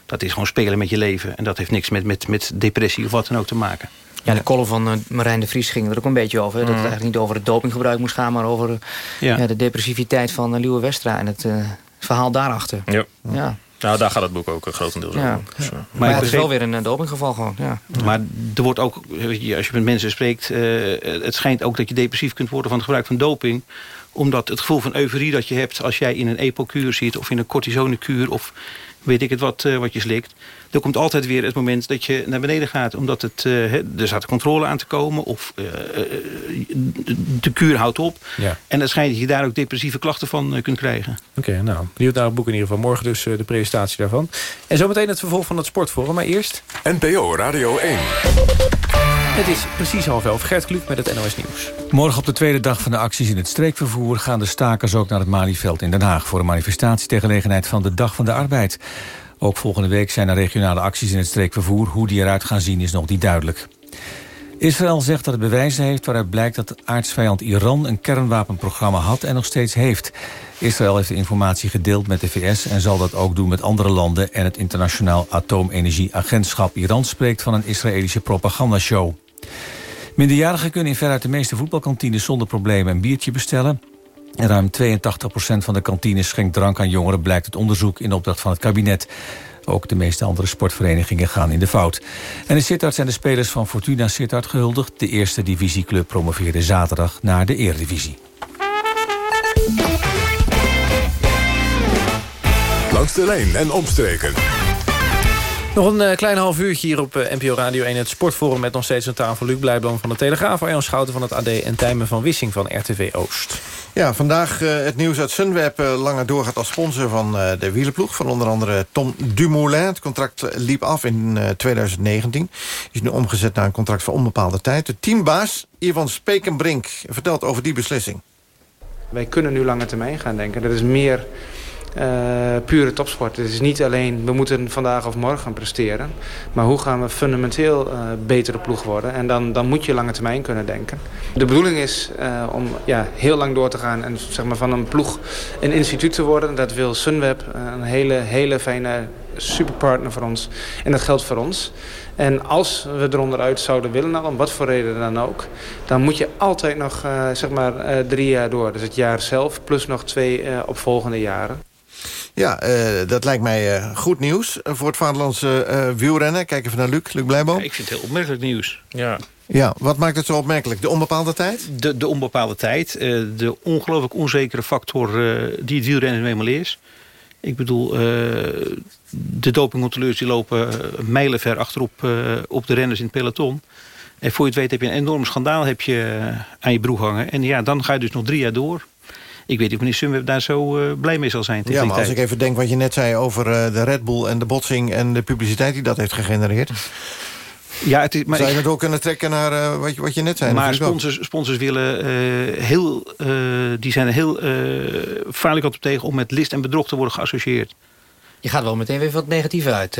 [SPEAKER 16] dat is gewoon spelen met je leven. En dat heeft niks met, met, met depressie of wat dan ook te maken.
[SPEAKER 17] Ja, de column van Marijn de Vries ging er ook een beetje over. hè, Dat het
[SPEAKER 16] Mhm.
[SPEAKER 17] eigenlijk niet over het dopinggebruik moest gaan... maar over
[SPEAKER 16] Ja.
[SPEAKER 17] ja, de depressiviteit van uh, Liewe Westra... en het eh, verhaal daarachter.
[SPEAKER 13] Ja.
[SPEAKER 17] Ja.
[SPEAKER 13] Nou, daar gaat het boek ook eh, grotendeels
[SPEAKER 17] Ja.
[SPEAKER 13] over. Dus, eh,
[SPEAKER 17] Maar, ja,
[SPEAKER 16] ik
[SPEAKER 17] het is wel weer een uh, dopinggeval gewoon. Ja.
[SPEAKER 16] Maar er wordt ook, weet je, als je met mensen spreekt... eh, het schijnt ook dat je depressief kunt worden van het gebruik van doping omdat het gevoel van euforie dat je hebt als jij in een epokuur zit... of in een cortisonekuur of weet ik het wat, eh, wat je slikt... er komt altijd weer het moment dat je naar beneden gaat. Omdat het, eh, hè, er staat controle aan te komen of eh, eh, de kuur houdt op.
[SPEAKER 8] Ja.
[SPEAKER 16] En het schijnt dat je daar ook depressieve klachten van kunt krijgen.
[SPEAKER 8] Oké, nou, benieuwd naar het boek in ieder geval. Morgen dus eh, de presentatie daarvan. En zometeen het vervolg van het sportforum. Maar eerst...
[SPEAKER 5] NPO Radio 1.
[SPEAKER 8] Het is precies half elf. Gert Kluk met het NOS Nieuws.
[SPEAKER 1] Morgen op de tweede dag van de acties in het streekvervoer... gaan de stakers ook naar het Malieveld in Den Haag... voor een manifestatie ter gelegenheid van de Dag van de Arbeid. Ook volgende week zijn er regionale acties in het streekvervoer. Hoe die eruit gaan zien is nog niet duidelijk. Israël zegt dat het bewijzen heeft waaruit blijkt dat aardsvijand Iran... een kernwapenprogramma had en nog steeds heeft. Israël heeft de informatie gedeeld met de VS... en zal dat ook doen met andere landen... en het Internationaal Atoomenergieagentschap. Iran spreekt van een Israëlische propagandashow. Minderjarigen kunnen in veruit de meeste voetbalkantines zonder problemen een biertje bestellen. Ruim 82% van de kantines schenkt drank aan jongeren... blijkt het onderzoek in opdracht van het kabinet. Ook de meeste andere sportverenigingen gaan in de fout. En in Sittard zijn de spelers van Fortuna Sittard gehuldigd. De eerste divisieclub promoveerde zaterdag naar de eredivisie.
[SPEAKER 5] Langs de lijn en omstreken.
[SPEAKER 8] Nog een uh, klein half uurtje hier op uh, NPO Radio 1. Het sportforum met nog steeds een tafel. Luc Blijboom van de Telegraaf, Arjan Schouten van het AD... en Tijmen van Wissing van RTV Oost.
[SPEAKER 7] Ja, vandaag uh, het nieuws uit Sunweb uh, langer doorgaat als sponsor van uh, de wielerploeg. Van onder andere Tom Dumoulin. Het contract liep af in 2019. Is nu omgezet naar een contract voor onbepaalde tijd. De teambaas Ivan Spekenbrink vertelt over die beslissing.
[SPEAKER 19] Wij kunnen nu lange termijn gaan denken. Dat is meer uh, pure topsport. Het is niet alleen, we moeten vandaag of morgen presteren. Maar hoe gaan we fundamenteel uh, betere ploeg worden? En dan, dan moet je lange termijn kunnen denken. De bedoeling is uh, om ja, heel lang door te gaan en zeg maar, van een ploeg een instituut te worden. Dat wil Sunweb, een hele, hele fijne superpartner voor ons. En dat geldt voor ons. En als we eronder uit zouden willen, al om wat voor reden dan ook... dan moet je altijd nog zeg maar, drie jaar door. Dus het jaar zelf plus nog twee opvolgende jaren.
[SPEAKER 7] Ja, uh, dat lijkt mij uh, goed nieuws voor het vaderlandse uh, wielrennen. Kijk even naar Luc, Luc Blijboom.
[SPEAKER 16] Ja, ik vind het heel opmerkelijk nieuws.
[SPEAKER 13] Ja.
[SPEAKER 7] Ja, wat maakt het zo opmerkelijk? De onbepaalde tijd?
[SPEAKER 16] De, de onbepaalde tijd. de ongelooflijk onzekere factor die het wielrennen nu eenmaal is. Ik bedoel, de dopingcontroleurs die lopen mijlenver achterop op de renners in het peloton. En voor je het weet heb je een enorm schandaal heb je, aan je broek hangen. En ja, dan ga je dus nog drie jaar door. Ik weet niet of meneer Sunweb daar zo uh, blij mee zal zijn.
[SPEAKER 7] Ja, maar als ik even denk wat je net zei over uh, de Red Bull en de botsing... en de publiciteit die dat heeft gegenereerd...
[SPEAKER 16] Ja, het is, maar
[SPEAKER 7] Zou je het ook kunnen trekken naar uh, wat, je, wat je net zei?
[SPEAKER 16] Maar sponsors, sponsors willen heel, die zijn er heel vaarlijk op tegen... om met list en bedrog te worden geassocieerd.
[SPEAKER 17] Je gaat wel meteen weer wat negatiever uit.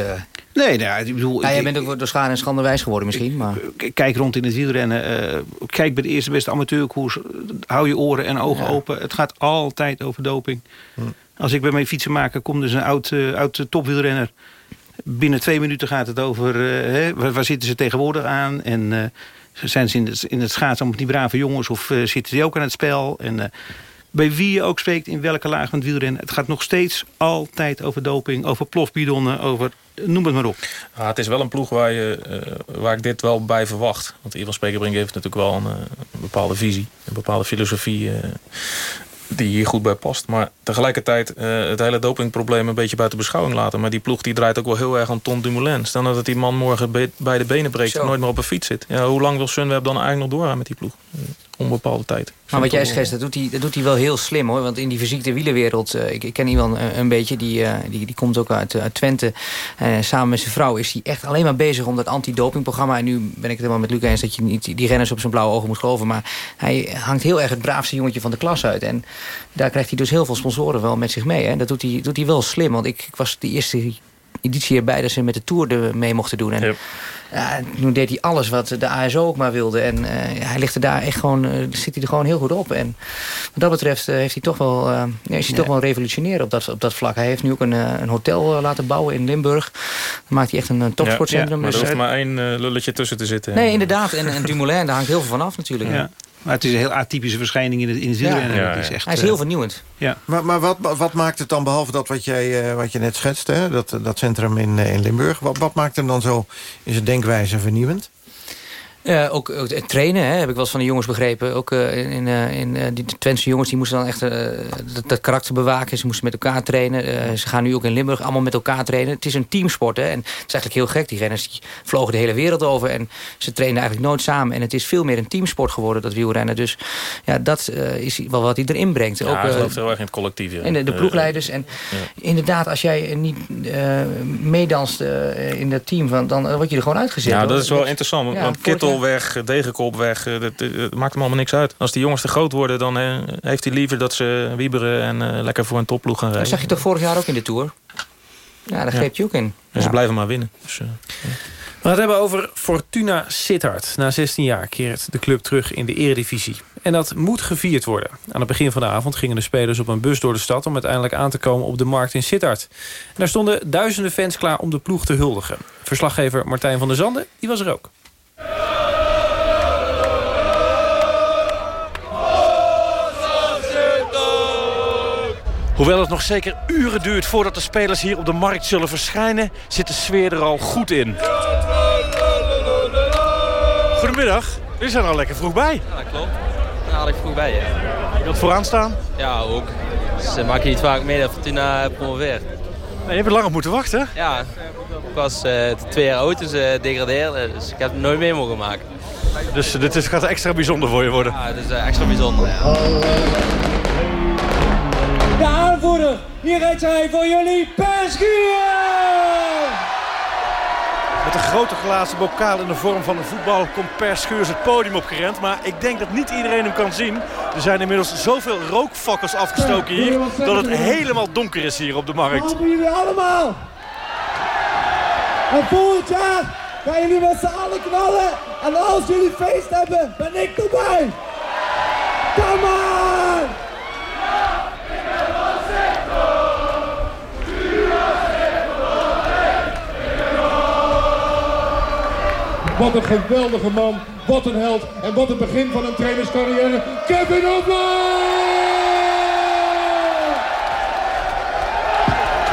[SPEAKER 16] Nee, nou, ik bedoel...
[SPEAKER 17] Ja, jij bent ook door schade en schande wijs geworden misschien, maar...
[SPEAKER 16] Kijk rond in het wielrennen. Uh, kijk bij de eerste beste amateurkoers. Hou je oren en ogen ja. open. Het gaat altijd over doping. Hm. Als ik bij mijn fietsen maak, komt dus een oud, uh, oud topwielrenner. Binnen twee minuten gaat het over... Hè, waar, waar, zitten ze tegenwoordig aan? En zijn ze in het, in het schaatsen met die brave jongens... of zitten die ook aan het spel? En bij wie je ook spreekt, in welke laag van het wielrennen. Het gaat nog steeds altijd over doping, over plofbidonnen, over noem het maar op.
[SPEAKER 13] Ah, het is wel een ploeg waar, je, uh, waar ik dit wel bij verwacht. Want Ivan Spekerbrink heeft natuurlijk wel een, uh, een, bepaalde visie, een bepaalde filosofie... Uh, die hier goed bij past. Maar tegelijkertijd uh, het hele dopingprobleem een beetje buiten beschouwing laten. Maar die ploeg die draait ook wel heel erg aan Ton Dumoulin. Stel nou dat die man morgen be bij de benen breekt... en nooit meer op een fiets zit. Ja, hoe lang wil Sunweb dan eigenlijk nog doorgaan met die ploeg? Onbepaalde tijd.
[SPEAKER 17] Maar wat jij schetst, dat doet hij, dat doet hij wel heel slim hoor. Want in die fysieke wielenwereld, uh, ik, ik, ken iemand een, een beetje, die, uh, die, die komt ook uit, uit Twente. Uh, samen met zijn vrouw is hij echt alleen maar bezig om dat antidopingprogramma. En nu ben ik het helemaal met Luc eens dat je niet die renners op zijn blauwe ogen moet geloven. Maar hij hangt heel erg het braafste jongetje van de klas uit. En daar krijgt hij dus heel veel sponsoren wel met zich mee. Hè. Dat doet hij, doet hij wel slim. Want ik, ik was de eerste editie erbij dat ze met de Tour er mee mochten doen. En,
[SPEAKER 13] yep.
[SPEAKER 17] Ja, toen deed hij alles wat de ASO ook maar wilde. En eh, hij ligt er daar echt gewoon, eh, zit hij er gewoon heel goed op. En wat dat betreft eh, heeft hij toch wel, ja, is hij toch wel revolutionair op dat, op dat vlak. Hij heeft nu ook een, een hotel laten bouwen in Limburg. Dan maakt hij echt een, een topsportcentrum.
[SPEAKER 13] maar er
[SPEAKER 17] Dus,
[SPEAKER 13] hoeft
[SPEAKER 17] eh,
[SPEAKER 13] maar één lulletje tussen te zitten.
[SPEAKER 17] nee, inderdaad. En, en Dumoulin, daar hangt heel veel van af natuurlijk.
[SPEAKER 16] Maar het is een heel atypische verschijning in het, in het wielrennen.
[SPEAKER 17] Ja.
[SPEAKER 16] Het is echt,
[SPEAKER 17] Hij is heel
[SPEAKER 16] eh,
[SPEAKER 17] vernieuwend.
[SPEAKER 16] Ja.
[SPEAKER 7] Maar, maar wat, wat maakt het dan, behalve dat wat, jij, eh, wat je net schetst... Hè, dat, dat centrum in, eh, in Limburg... Wat, wat maakt hem dan zo in zijn denkwijze vernieuwend?
[SPEAKER 17] Eh, ook, ook trainen, hè, heb ik wel eens van de jongens begrepen. Ook eh, in, in eh, die Twentse jongens, die moesten dan echt dat, dat karakter bewaken. Ze moesten met elkaar trainen. Ze gaan nu ook in Limburg allemaal met elkaar trainen. Het is een teamsport, hè. En het is eigenlijk heel gek. Die renners die vlogen de hele wereld over. En ze trainen eigenlijk nooit samen. En het is veel meer een teamsport geworden, dat wielrennen. Dus ja, dat is wel wat hij erin brengt.
[SPEAKER 13] Ja,
[SPEAKER 17] ook,
[SPEAKER 13] hij gelooft heel erg in het collectief. ja.
[SPEAKER 17] en de, de ploegleiders. En
[SPEAKER 13] ja.
[SPEAKER 17] inderdaad, als jij niet meedanst in dat team... Van, dan word je er gewoon uitgezet.
[SPEAKER 13] Ja,
[SPEAKER 17] hoor.
[SPEAKER 13] dat is wel interessant. Want
[SPEAKER 17] Ja,
[SPEAKER 13] Kittel
[SPEAKER 17] jaar-
[SPEAKER 13] weg, Degenkop weg. eh, Dat, dat- dat maakt hem allemaal niks uit. Als die jongens te groot worden, dan eh, heeft hij liever dat ze wieberen... en eh, lekker voor een topploeg gaan
[SPEAKER 17] Dat
[SPEAKER 13] rijden.
[SPEAKER 17] zag je toch vorig jaar ook in de Tour? Ja, daar
[SPEAKER 13] Ja.
[SPEAKER 17] greep je ook in.
[SPEAKER 13] En
[SPEAKER 17] Ja.
[SPEAKER 13] ze blijven maar winnen. Dus, eh,
[SPEAKER 8] We gaan het hebben over Fortuna Sittard. Na 16 jaar keert de club terug in de eredivisie. En dat moet gevierd worden. Aan het begin van de avond gingen de spelers op een bus door de stad... om uiteindelijk aan te komen op de markt in Sittard. En daar stonden duizenden fans klaar om de ploeg te huldigen. Verslaggever Martijn van der Zanden die was er ook.
[SPEAKER 20] Hoewel het nog zeker uren duurt voordat de spelers hier op de markt zullen verschijnen... zit de sfeer er al goed in. Goedemiddag. Jullie zijn er al lekker vroeg bij.
[SPEAKER 21] Ja, dat klopt. Ja, ik vroeg bij, ja.
[SPEAKER 20] Je wilt vooraan staan?
[SPEAKER 21] Ja, ook. Ze maken niet vaak mee dat Fortuna promoveert.
[SPEAKER 20] Nee, je hebt lang op moeten wachten.
[SPEAKER 21] Ja, ik was eh, twee jaar oud, dus eh degradeerde. Dus ik heb het nooit mee mogen maken.
[SPEAKER 20] Dus dit is, gaat extra bijzonder voor je worden.
[SPEAKER 21] Ja, het is eh, extra bijzonder, ja.
[SPEAKER 22] Hier rijdt hij voor jullie, Perschuur!
[SPEAKER 20] Met een grote glazen bokaal in de vorm van een voetbal komt Per Schuurs het podium opgerend. Maar ik denk dat niet iedereen hem kan zien. Er zijn inmiddels zoveel rookvakkels afgestoken hier... dat het helemaal donker is hier op de markt.
[SPEAKER 22] Voor jullie allemaal! En volgend jaar gaan jullie met z'n allen knallen. En als jullie feest hebben, ben ik erbij! Come on!
[SPEAKER 9] Wat een geweldige man, wat een held en wat het begin van een trainerscarrière. Kevin Hofland!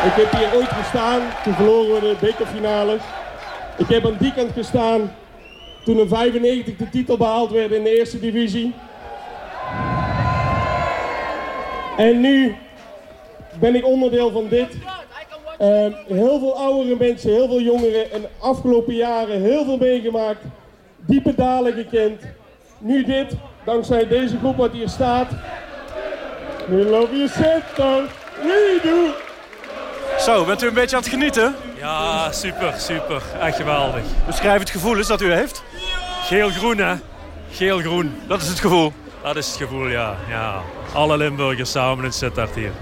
[SPEAKER 9] Ik heb hier ooit gestaan, toen verloren we de bekerfinales. Ik heb aan die kant gestaan toen in 95 de titel behaald werd in de eerste divisie. En nu ben ik onderdeel van dit. Heel veel oudere mensen, heel veel jongeren en de afgelopen jaren heel veel meegemaakt. Diepe dalen gekend. Nu dit, dankzij deze groep wat hier staat. We love you center. We do.
[SPEAKER 20] Zo, bent u een beetje aan het genieten?
[SPEAKER 23] Ja, super, super. Echt geweldig.
[SPEAKER 20] Beschrijf het gevoel eens dat u heeft.
[SPEAKER 23] Geel-groen, hè? Geel-groen.
[SPEAKER 20] Dat is het gevoel?
[SPEAKER 23] Dat is het gevoel, ja. ja. Alle Limburgers samen in Sittard hier.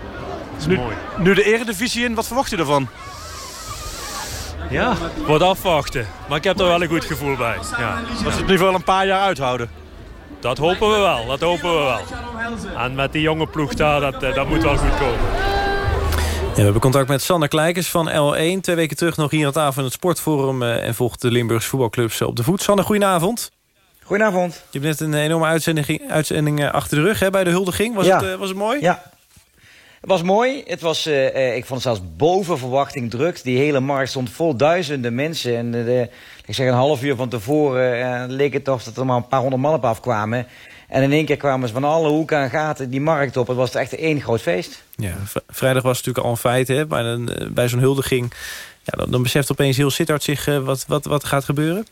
[SPEAKER 23] Is
[SPEAKER 20] Nu,
[SPEAKER 23] mooi.
[SPEAKER 20] nu de eredivisie in, wat verwacht u ervan?
[SPEAKER 23] Ja, wordt afwachten. Maar ik heb er wel een goed gevoel bij. Ja.
[SPEAKER 20] Dat ze het nu wel een paar jaar uithouden.
[SPEAKER 23] Dat hopen we wel, dat hopen we wel. En met die jonge ploeg daar, dat, eh, dat moet wel goed komen.
[SPEAKER 8] Ja, we hebben contact met Sander Kleikers van L1. Twee weken terug nog hier aan tafel in het Sportforum... eh, en volgt de Limburgse voetbalclubs op de voet. Sander, goedenavond.
[SPEAKER 24] Goedenavond.
[SPEAKER 8] Je hebt net een enorme uitzending, uitzending eh, achter de rug hè, bij de huldiging. Was,
[SPEAKER 24] Ja.
[SPEAKER 8] het, eh, was het mooi?
[SPEAKER 24] Ja. Het was mooi. Het was, eh, eh, ik vond het zelfs boven verwachting druk. Die hele markt stond vol duizenden mensen. En eh, ik zeg een half uur van tevoren leek het toch dat er maar een paar honderd man op afkwamen. En in één keer kwamen ze van alle hoeken en gaten die markt op. Het was echt één groot feest.
[SPEAKER 8] Ja, vrijdag was het natuurlijk al een feit. Hè? Eh, bij zo'n huldiging ja, dan, dan beseft opeens heel Sittard zich wat, wat, wat gaat gebeuren.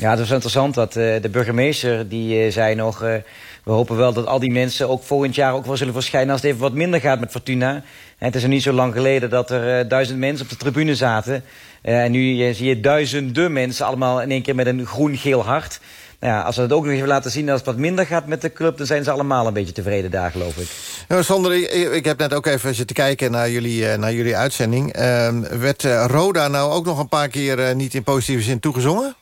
[SPEAKER 24] Ja, het was interessant dat eh, de burgemeester die eh, zei nog... eh, we hopen wel dat al die mensen ook volgend jaar ook wel zullen verschijnen... als het even wat minder gaat met Fortuna. Het is er niet zo lang geleden dat er duizend mensen op de tribune zaten. En nu zie je duizenden mensen allemaal in één keer met een groen-geel hart. Nou ja, als ze het ook nog even laten zien als het wat minder gaat met de club... dan zijn ze allemaal een beetje tevreden daar, geloof ik.
[SPEAKER 7] Nou, Sander, ik, heb net ook even zitten kijken naar jullie, naar jullie uitzending. Ehm, werd Roda nou ook nog een paar keer niet in positieve zin toegezongen?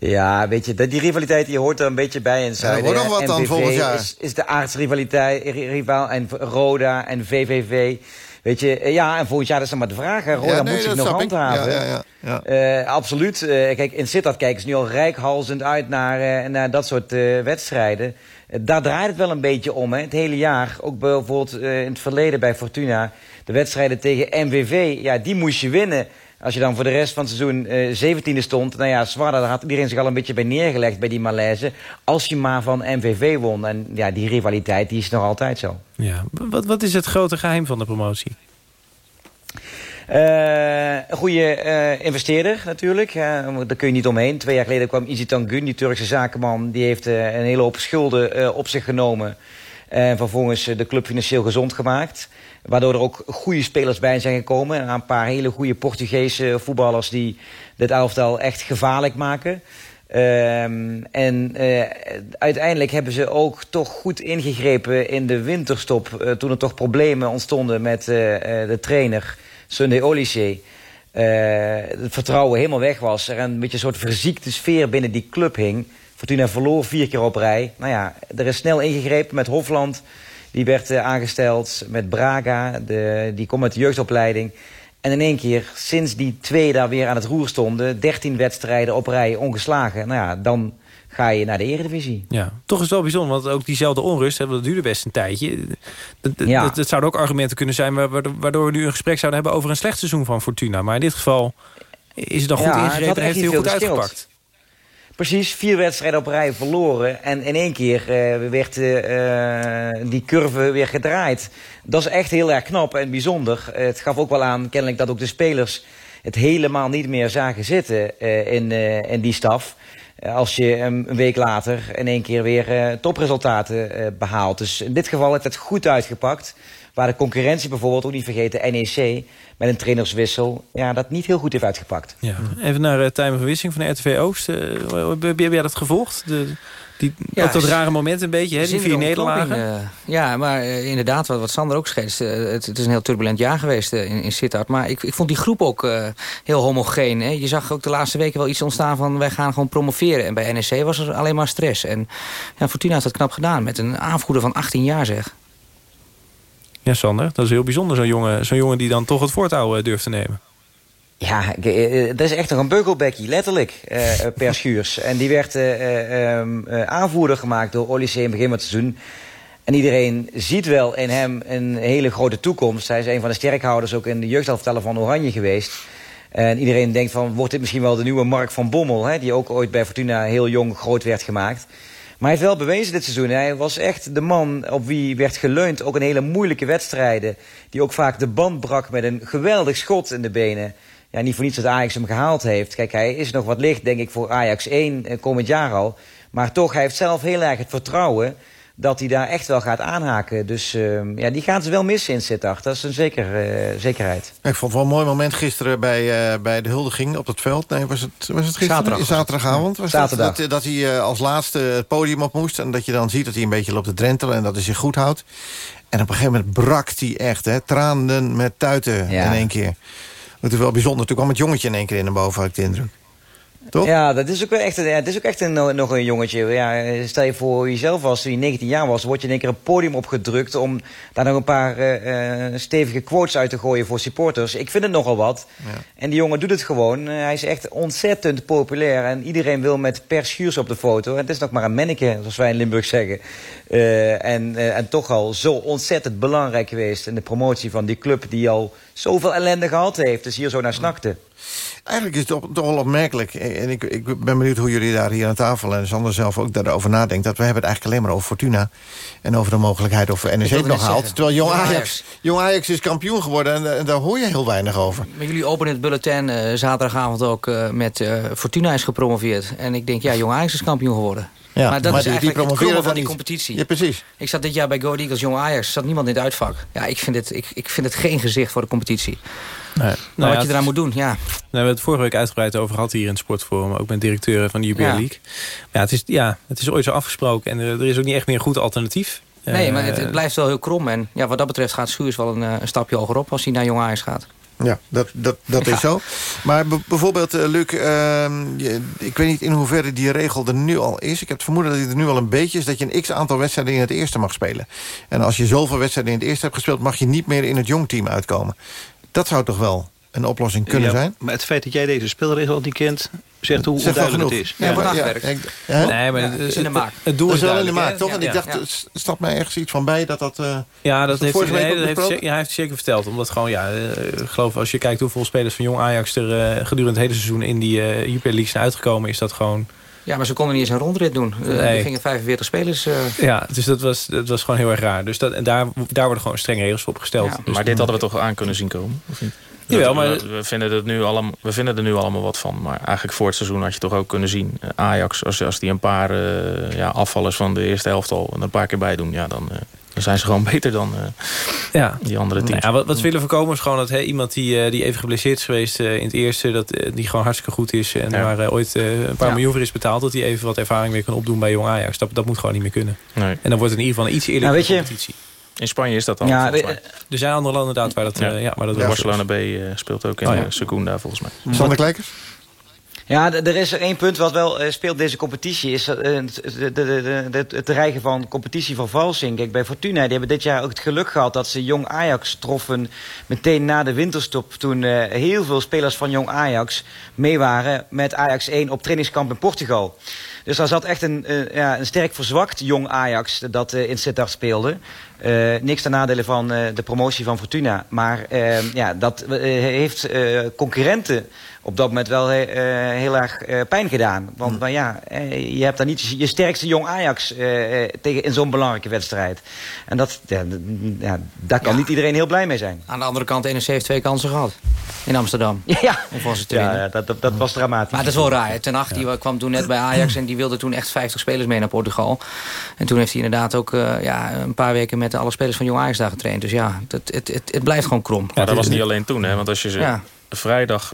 [SPEAKER 24] Ja, weet je, dat- die rivaliteit die hoort er een beetje bij in Zuiden.
[SPEAKER 7] wordt nog wat dan volgend jaar.
[SPEAKER 24] Is, is de aardsrivaliteit, ri- rivaal en Roda en VVV. Weet je, eh, ja, en volgend jaar is er maar de vraag. hè. Roda
[SPEAKER 7] Ja, nee,
[SPEAKER 24] moet zich nog handhaven.
[SPEAKER 7] Ja, ja, ja,
[SPEAKER 24] Eh, absoluut. Eh, kijk, in Sittard kijken ze nu al rijkhalzend uit naar, naar dat soort wedstrijden. Daar draait het wel een beetje om, hè. het hele jaar. Ook bijvoorbeeld in het verleden bij Fortuna. De wedstrijden tegen MVV, ja, die moest je winnen. Als je dan voor de rest van het seizoen eh 17e stond... nou ja, Zwarda, daar had iedereen zich al een beetje bij neergelegd bij die malaise. Als je maar van MVV won. En ja, die rivaliteit die is nog altijd zo.
[SPEAKER 8] Ja. Wat, wat is het grote geheim van de promotie?
[SPEAKER 24] Eh, een goede eh, investeerder natuurlijk, eh, daar kun je niet omheen. Twee jaar geleden kwam Izzy Tangun, die Turkse zakenman... die heeft eh, een hele hoop schulden eh, op zich genomen... en vervolgens eh, de club financieel gezond gemaakt. Waardoor er ook goede spelers bij zijn gekomen. Een paar hele goede Portugese voetballers... die dit elftal echt gevaarlijk maken... Ehm, en eh, uiteindelijk hebben ze ook toch goed ingegrepen in de winterstop... eh, toen er toch problemen ontstonden met eh, de trainer Sunday Olise. Eh, het vertrouwen helemaal weg was. Er een beetje een soort verziekte sfeer binnen die club hing. Fortuna verloor vier keer op rij. Nou ja, er is snel ingegrepen met Hofland. Die werd eh, aangesteld met Braga. De, die komt uit de jeugdopleiding. En in één keer, sinds die twee daar weer aan het roer stonden... 13 wedstrijden op rij ongeslagen. Nou ja, dan ga je naar de eredivisie.
[SPEAKER 8] Ja, toch is het wel bijzonder, want ook diezelfde onrust, dat duurde best een tijdje. Dat,
[SPEAKER 24] Ja.
[SPEAKER 8] dat, dat zouden ook argumenten kunnen zijn wa- waardoor, we nu een gesprek zouden hebben over een slecht seizoen van Fortuna. Maar in dit geval is het dan goed
[SPEAKER 24] Ja,
[SPEAKER 8] ingegrepen en heeft heel goed
[SPEAKER 24] veel
[SPEAKER 8] uitgepakt.
[SPEAKER 24] Precies, vier wedstrijden op rij verloren. En in één keer eh, werd eh, eh, die curve weer gedraaid. Dat is echt heel erg knap en bijzonder. Het gaf ook wel aan, kennelijk, dat ook de spelers het helemaal niet meer zagen zitten in, in die staf. Als je een week later in één keer weer topresultaten eh, behaalt. Dus in dit geval heeft het goed uitgepakt. Waar de concurrentie bijvoorbeeld, ook niet vergeten, NEC... met een trainerswissel, ja, dat niet heel goed heeft uitgepakt.
[SPEAKER 8] Ja. Even naar uh, Tijmen van Wissing van de RTV Oost. Uh, heb jij dat gevolgd? De, die,
[SPEAKER 17] Ja,
[SPEAKER 8] ook dat rare moment een beetje, hè, die vier nederlagen.
[SPEAKER 17] Uh, ja, maar uh, inderdaad, wat, wat Sander ook schetst. Uh, het, het, is een heel turbulent jaar geweest uh, in, in Sittard. Maar ik, ik vond die groep ook uh, heel homogeen. Hè. Je zag ook de laatste weken wel iets ontstaan van... wij gaan gewoon promoveren. En bij NEC was er alleen maar stress. En ja, Fortuna heeft dat knap gedaan met een aanvoerder van 18 jaar, zeg.
[SPEAKER 8] Ja, Sander, dat is heel bijzonder. Zo'n jongen, zo'n jongen die dan toch het voortouw uh, durft te nemen.
[SPEAKER 24] Ja, dat is echt nog een beugelbekkie, letterlijk, uh, per Schuurs. En die werd uh, um, aanvoerder gemaakt door Olysee in het begin van het seizoen. En iedereen ziet wel in hem een hele grote toekomst. Hij is een van de sterkhouders ook in de jeugdhelftallen van Oranje geweest. En iedereen denkt van, wordt dit misschien wel de nieuwe Mark van Bommel... Hè, die ook ooit bij Fortuna heel jong groot werd gemaakt... Maar hij heeft wel bewezen dit seizoen. Hij was echt de man op wie werd geleund. Ook in hele moeilijke wedstrijden. Die ook vaak de band brak met een geweldig schot in de benen. Ja, niet voor niets dat Ajax hem gehaald heeft. Kijk, hij is nog wat licht, denk ik, voor Ajax 1 eh, komend jaar al. Maar toch, hij heeft zelf heel erg het vertrouwen dat hij daar echt wel gaat aanhaken. Dus uh, ja, die gaan ze wel missen in Sittard. Dat is een zeker, uh, zekerheid.
[SPEAKER 7] Ik vond het wel een mooi moment gisteren bij, uh, bij de huldiging op het veld. Nee, was het, was het gisteren?
[SPEAKER 17] Zaterdag.
[SPEAKER 7] Zaterdagavond. Was
[SPEAKER 24] Zaterdag.
[SPEAKER 7] Dat, dat, dat hij als laatste het podium op moest. En dat je dan ziet dat hij een beetje loopt te drentelen. En dat hij zich goed houdt. En op een gegeven moment brak hij echt. Hè, tranen met tuiten
[SPEAKER 24] Ja.
[SPEAKER 7] in één keer. Dat is wel bijzonder. Toen kwam het jongetje in één keer in de boven, had ik de indruk. Toch?
[SPEAKER 24] Ja, dat is ook wel echt, het is ook echt een, nog een jongetje. Ja, stel je voor jezelf toen je 19 jaar was... word je in één keer een podium opgedrukt... om daar nog een paar uh, uh, stevige quotes uit te gooien voor supporters. Ik vind het nogal wat.
[SPEAKER 7] Ja.
[SPEAKER 24] En die jongen doet het gewoon. Uh, hij is echt ontzettend populair. En iedereen wil met Per Schuurs op de foto. En het is nog maar een manneke, zoals wij in Limburg zeggen. Uh, en, en toch al zo ontzettend belangrijk geweest... in de promotie van die club die al zoveel ellende gehad heeft. Dus hier zo naar snakte.
[SPEAKER 7] Eigenlijk is het toch, wel opmerkelijk. En ik, ik ben benieuwd hoe jullie daar hier aan tafel... en Sander zelf ook daarover nadenkt... dat we hebben het eigenlijk alleen maar over Fortuna... en over de mogelijkheid of NEC het nog haalt. Terwijl Jong Ajax, Ajax. Jong Ajax is kampioen geworden... En, en, daar hoor je heel weinig over.
[SPEAKER 17] Maar jullie openen het bulletin uh, zaterdagavond ook... Uh, met uh, Fortuna is gepromoveerd. En ik denk, ja, Jong Ajax is kampioen geworden.
[SPEAKER 7] Ja,
[SPEAKER 17] maar dat
[SPEAKER 7] maar
[SPEAKER 17] is
[SPEAKER 7] die,
[SPEAKER 17] eigenlijk
[SPEAKER 7] die
[SPEAKER 17] het van
[SPEAKER 7] niet.
[SPEAKER 17] die competitie.
[SPEAKER 7] Ja, precies.
[SPEAKER 17] Ik zat dit jaar bij Go Eagles Jong Ajax. zat niemand in het uitvak. Ja, ik vind het, ik, ik vind het geen gezicht voor de competitie.
[SPEAKER 8] Nee. Nou
[SPEAKER 17] wat je eraan moet doen, ja.
[SPEAKER 8] hebben het vorige week uitgebreid over gehad hier in het Sportforum. Ook met directeuren van de Jupiler
[SPEAKER 17] Ja.
[SPEAKER 8] League. Ja, het is, ja, het is ooit zo afgesproken. En er, er is ook niet echt meer een goed alternatief.
[SPEAKER 17] Nee, maar het,
[SPEAKER 8] Eh,
[SPEAKER 17] het blijft wel heel krom. En ja, wat dat betreft gaat Schuurs wel een, eh, een stapje hoger op... als hij naar Jong Ajax gaat.
[SPEAKER 7] Ja, dat, dat, dat is zo. Maar bijvoorbeeld, eh, Luc, ehm, ik weet niet in hoeverre die regel er nu al is. Ik heb het vermoeden dat die er nu al een beetje is... dat je een x-aantal wedstrijden in het eerste mag spelen. En als je zoveel wedstrijden in het eerste hebt gespeeld... mag je niet meer in het jongteam uitkomen. Dat zou toch wel een oplossing kunnen
[SPEAKER 16] Ja,
[SPEAKER 7] zijn?
[SPEAKER 16] Maar het feit dat jij deze spelregel al niet kent... zegt hoe onduidelijk het is.
[SPEAKER 7] Ja, maar-?
[SPEAKER 8] Nee, maar
[SPEAKER 17] Ja,
[SPEAKER 8] het,
[SPEAKER 17] is in de maak.
[SPEAKER 8] Het doel
[SPEAKER 7] dat
[SPEAKER 8] is
[SPEAKER 7] wel in de maak, toch? Want ik
[SPEAKER 8] Ja.
[SPEAKER 7] dacht,
[SPEAKER 8] Ja.
[SPEAKER 7] er staat mij ergens iets van bij dat dat... eh,
[SPEAKER 8] Ja, dat
[SPEAKER 7] dat
[SPEAKER 8] heeft, nee, dat heeft, ja, hij heeft zeker verteld. Omdat gewoon, ja, eh, ik geloof als je kijkt hoeveel spelers van Jong Ajax er eh, gedurende het hele seizoen in die Jupiler League zijn uitgekomen, is dat gewoon...
[SPEAKER 17] Ja, maar ze konden niet eens een rondrit doen.
[SPEAKER 8] Nee.
[SPEAKER 17] Er gingen 45 spelers... eh,
[SPEAKER 8] Ja, dus dat was, dat was gewoon heel erg raar. Dus dat, en daar, daar worden gewoon strenge regels voor opgesteld. Dus
[SPEAKER 13] maar dit hadden we toch aan kunnen zien komen? Of niet?
[SPEAKER 8] Jawel, maar-
[SPEAKER 13] we, we vinden het nu allemaal, we vinden er nu allemaal wat van. Maar eigenlijk voor het seizoen had je toch ook kunnen zien... eh, Ajax, als, als die een paar eh, ja, afvallers van de eerste helft al... een paar keer bij doen, ja, dan, eh, dan zijn ze gewoon beter dan eh,
[SPEAKER 8] Ja.
[SPEAKER 13] die andere teams.
[SPEAKER 8] Nou ja, wat, wat we willen voorkomen is gewoon dat hè, iemand die, die even geblesseerd is geweest in het eerste... Dat, die gewoon hartstikke goed is en
[SPEAKER 13] Ja.
[SPEAKER 8] waar ooit een paar
[SPEAKER 13] Ja.
[SPEAKER 8] miljoen voor is betaald... dat hij even wat ervaring weer kan opdoen bij Jong Ajax. Dat, dat moet gewoon niet meer kunnen.
[SPEAKER 13] Nee.
[SPEAKER 8] En dan wordt het in ieder geval een iets eerlijke
[SPEAKER 13] Nou, weet je,
[SPEAKER 8] competitie.
[SPEAKER 13] In Spanje is dat al,
[SPEAKER 8] Ja. Er zijn andere landen inderdaad waar dat, eh, ja, waar dat
[SPEAKER 13] Barcelona. B eh, speelt ook in
[SPEAKER 8] Oh, ja.
[SPEAKER 13] eh, Secunda, volgens mij.
[SPEAKER 7] Sander Kleikers?
[SPEAKER 24] Ja, er is er één punt wat wel eh, speelt deze competitie. Is eh, het- de, de, de, de- het dreigen van competitie van valsing. Kijk, bij Fortuna die hebben dit jaar ook het geluk gehad dat ze Jong Ajax troffen. Meteen na de winterstop. Toen eh, heel veel spelers van Jong Ajax mee waren met Ajax 1 op trainingskamp in Portugal. Dus daar zat echt een, eh, ja, een sterk verzwakt Jong Ajax dat eh, in Sittard speelde. Eh, niks ten nadele van eh, de promotie van Fortuna. Maar eh, ja, dat eh, heeft concurrenten op dat moment wel heel erg pijn gedaan. Want maar ja, eh, je hebt daar niet je sterkste jong Ajax tegen in zo'n belangrijke wedstrijd. En dat, ja, ja, daar kan niet iedereen heel blij mee zijn.
[SPEAKER 17] Aan de andere kant, NEC heeft twee kansen gehad. In Amsterdam.
[SPEAKER 24] Ja,
[SPEAKER 17] Om van ze te
[SPEAKER 24] ja, ja, dat, dat, dat was dramatisch.
[SPEAKER 17] Maar het is wel raar. Ten Hag die kwam toen net bij Ajax en die wilde toen echt 50 spelers mee naar Portugal. En toen heeft hij inderdaad ook ja, een paar weken met alle spelers van Jong Ajax daar getraind. Dus ja, het, het, het, het blijft gewoon krom.
[SPEAKER 13] Maar dat was niet alleen toen, hè? want als je ze
[SPEAKER 17] Ja.
[SPEAKER 13] vrijdag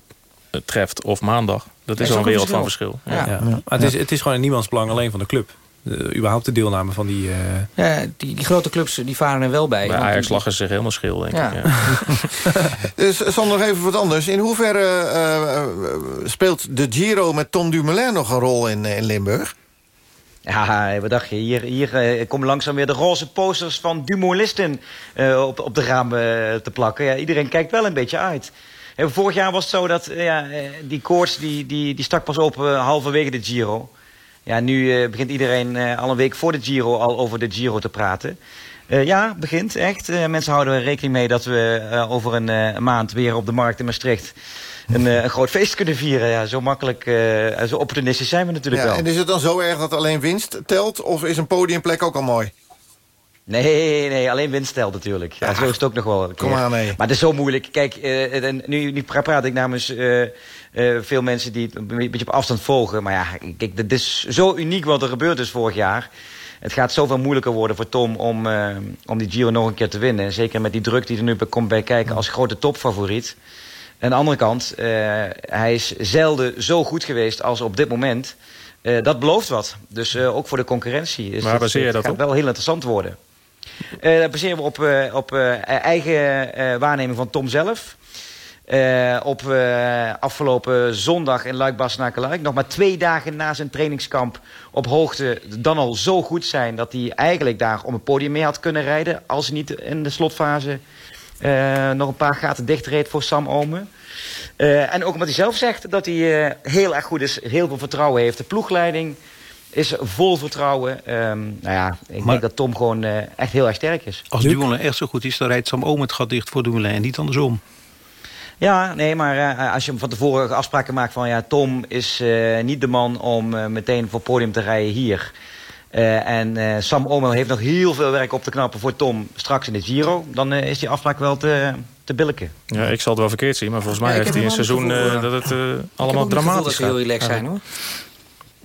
[SPEAKER 13] eh, treft of maandag... dat is al een wereld van
[SPEAKER 17] verschil.
[SPEAKER 8] Ja. Maar het, is, het is gewoon in niemands belang alleen van de club. De, überhaupt de deelname van die... eh,
[SPEAKER 17] Ja, die, die grote clubs die varen er wel bij.
[SPEAKER 13] Bij Ajax lachen ze zich helemaal schil, denk
[SPEAKER 17] Ja.
[SPEAKER 13] ik. Ja.
[SPEAKER 7] Dus Sander, nog even wat anders. In hoeverre eh, eh, speelt de Giro met Tom Dumoulin nog een rol in, in Limburg?
[SPEAKER 24] Ja, wat dacht je? Hier, hier eh, komen langzaam weer de roze posters van Dumoulisten eh, op, op de ramen eh, te plakken. Ja, iedereen kijkt wel een beetje uit. Eh, vorig jaar was het zo dat ja, die koorts die, die, die stak pas op halverwege de Giro. Ja, nu begint iedereen al een week voor de Giro al over de Giro te praten. Ja, begint echt. Mensen houden er rekening mee dat we over een maand weer op de markt in Maastricht een, eh, een groot feest kunnen vieren. Ja, zo makkelijk, eh, en zo opportunistisch zijn we natuurlijk
[SPEAKER 7] Ja,
[SPEAKER 24] wel.
[SPEAKER 7] en is het dan zo erg dat alleen winst telt? Of is een podiumplek ook al mooi?
[SPEAKER 24] Nee, nee, alleen winst telt natuurlijk. Ja, zo is het ook nog wel.
[SPEAKER 7] kom aan, nee.
[SPEAKER 24] Maar het is zo moeilijk. Kijk, eh, nu, nu pra- praat ik namens veel mensen die het een beetje op afstand volgen. Maar ja, kijk, het is zo uniek wat er gebeurd is vorig jaar. Het gaat zoveel moeilijker worden voor Tom om, om die Giro nog een keer te winnen. Zeker met die druk die er nu komt bij kijken als grote topfavoriet. Aan de andere kant, eh, hij is zelden zo goed geweest als op dit moment. Eh, dat belooft wat. Dus eh, ook voor de concurrentie. Het-
[SPEAKER 13] baseer je dat
[SPEAKER 24] gaat wel heel interessant worden. Dat baseren we op, op eh, eigen waarneming van Tom zelf. Op afgelopen zondag in luik bastenaken Nog maar twee dagen na zijn trainingskamp op hoogte dan al zo goed zijn... dat hij eigenlijk daar om het podium mee had kunnen rijden... als hij niet in de slotfase nog een paar gaten dichtreed voor Sam Omen. Eh, en ook omdat hij zelf zegt dat hij eh, heel erg goed is, heel veel vertrouwen heeft. De ploegleiding is vol vertrouwen. Ehm, nou ja, ik
[SPEAKER 16] Maar-
[SPEAKER 24] denk dat Tom gewoon eh, echt heel erg sterk is.
[SPEAKER 16] Als Dumoulin echt zo goed is, dan rijdt Sam Oom het gat dicht voor Dumoulin en niet andersom.
[SPEAKER 24] Ja, nee, maar eh, als je van tevoren afspraken maakt van... ja, Tom is eh, niet de man om eh, meteen voor het podium te rijden hier. Eh, en eh, Sam Omer heeft nog heel veel werk op te knappen voor Tom straks in de Giro. Dan eh, is die afspraak wel te, te billijken.
[SPEAKER 13] Ja, ik zal het wel verkeerd zien, maar volgens mij
[SPEAKER 24] Ja, ik
[SPEAKER 13] heeft hij een seizoen eh, dat het
[SPEAKER 24] Ik
[SPEAKER 13] allemaal dramatisch
[SPEAKER 24] dat ze
[SPEAKER 13] gaat.
[SPEAKER 24] heel relaxed zijn, hoor.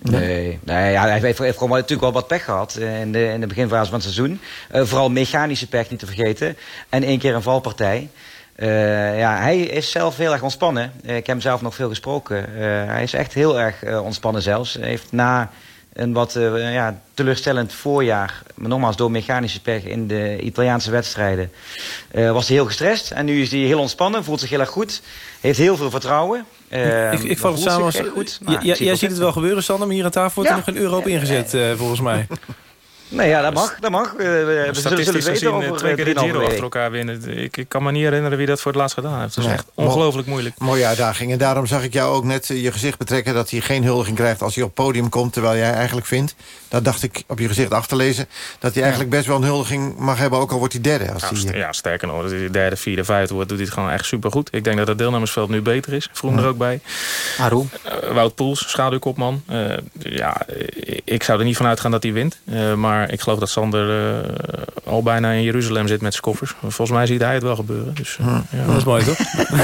[SPEAKER 24] Nee, nee ja, hij heeft, heeft gewoon natuurlijk wel wat pech gehad eh, in de, in de beginfase van het seizoen. Eh, vooral mechanische pech, niet te vergeten. En één keer een valpartij. Eh, ja, hij is zelf heel erg ontspannen. Ik heb hem zelf nog veel gesproken. Eh, hij is echt heel erg eh, ontspannen zelfs. Hij heeft na een wat eh, ja, teleurstellend voorjaar... maar nogmaals door mechanische pech in de Italiaanse wedstrijden... eh, was hij heel gestrest. En nu is hij heel ontspannen, voelt zich heel erg goed. Heeft heel veel vertrouwen.
[SPEAKER 8] Ik, ik val het
[SPEAKER 24] voelt
[SPEAKER 8] samen als...
[SPEAKER 24] goed.
[SPEAKER 8] Ja,
[SPEAKER 24] Maar
[SPEAKER 8] ja,
[SPEAKER 24] ik zie
[SPEAKER 8] jij ziet het wel gebeuren, Sander, maar hier aan tafel wordt
[SPEAKER 24] Ja.
[SPEAKER 8] er nog een euro op ingezet, eh, volgens mij.
[SPEAKER 24] Nee, ja, dat mag. Dat mag. We zullen, weten over
[SPEAKER 13] eh, twee keer de
[SPEAKER 24] 3,5
[SPEAKER 13] Giro achter elkaar winnen. Ik, ik kan me niet herinneren wie dat voor het laatst gedaan heeft. Het is
[SPEAKER 7] Nee.
[SPEAKER 13] echt ongelooflijk moeilijk.
[SPEAKER 7] Mooie uitdaging. En daarom zag ik jou ook net eh, je gezicht betrekken... dat hij geen huldiging krijgt als hij op het podium komt... terwijl jij eigenlijk vindt, dat dacht ik op je gezicht af te lezen... dat hij eigenlijk best wel een huldiging mag hebben... ook al wordt hij derde. Als
[SPEAKER 13] Ja,
[SPEAKER 7] hij,
[SPEAKER 13] st-
[SPEAKER 7] eh,
[SPEAKER 13] ja, sterker nog, als hij derde, vierde, vijfde wordt, doet hij het gewoon echt supergoed. Ik denk dat het deelnemersveld nu beter is. Vroeg er ook bij.
[SPEAKER 24] Waarom?
[SPEAKER 13] Wout Poels, schaduwkopman. Eh, ja, ik zou er niet van uitgaan dat hij wint. Eh, maar ik geloof dat Sander eh, al bijna in Jeruzalem zit met zijn koffers. Volgens mij ziet hij het wel gebeuren. Dus, eh, ja.
[SPEAKER 8] Dat is mooi, toch?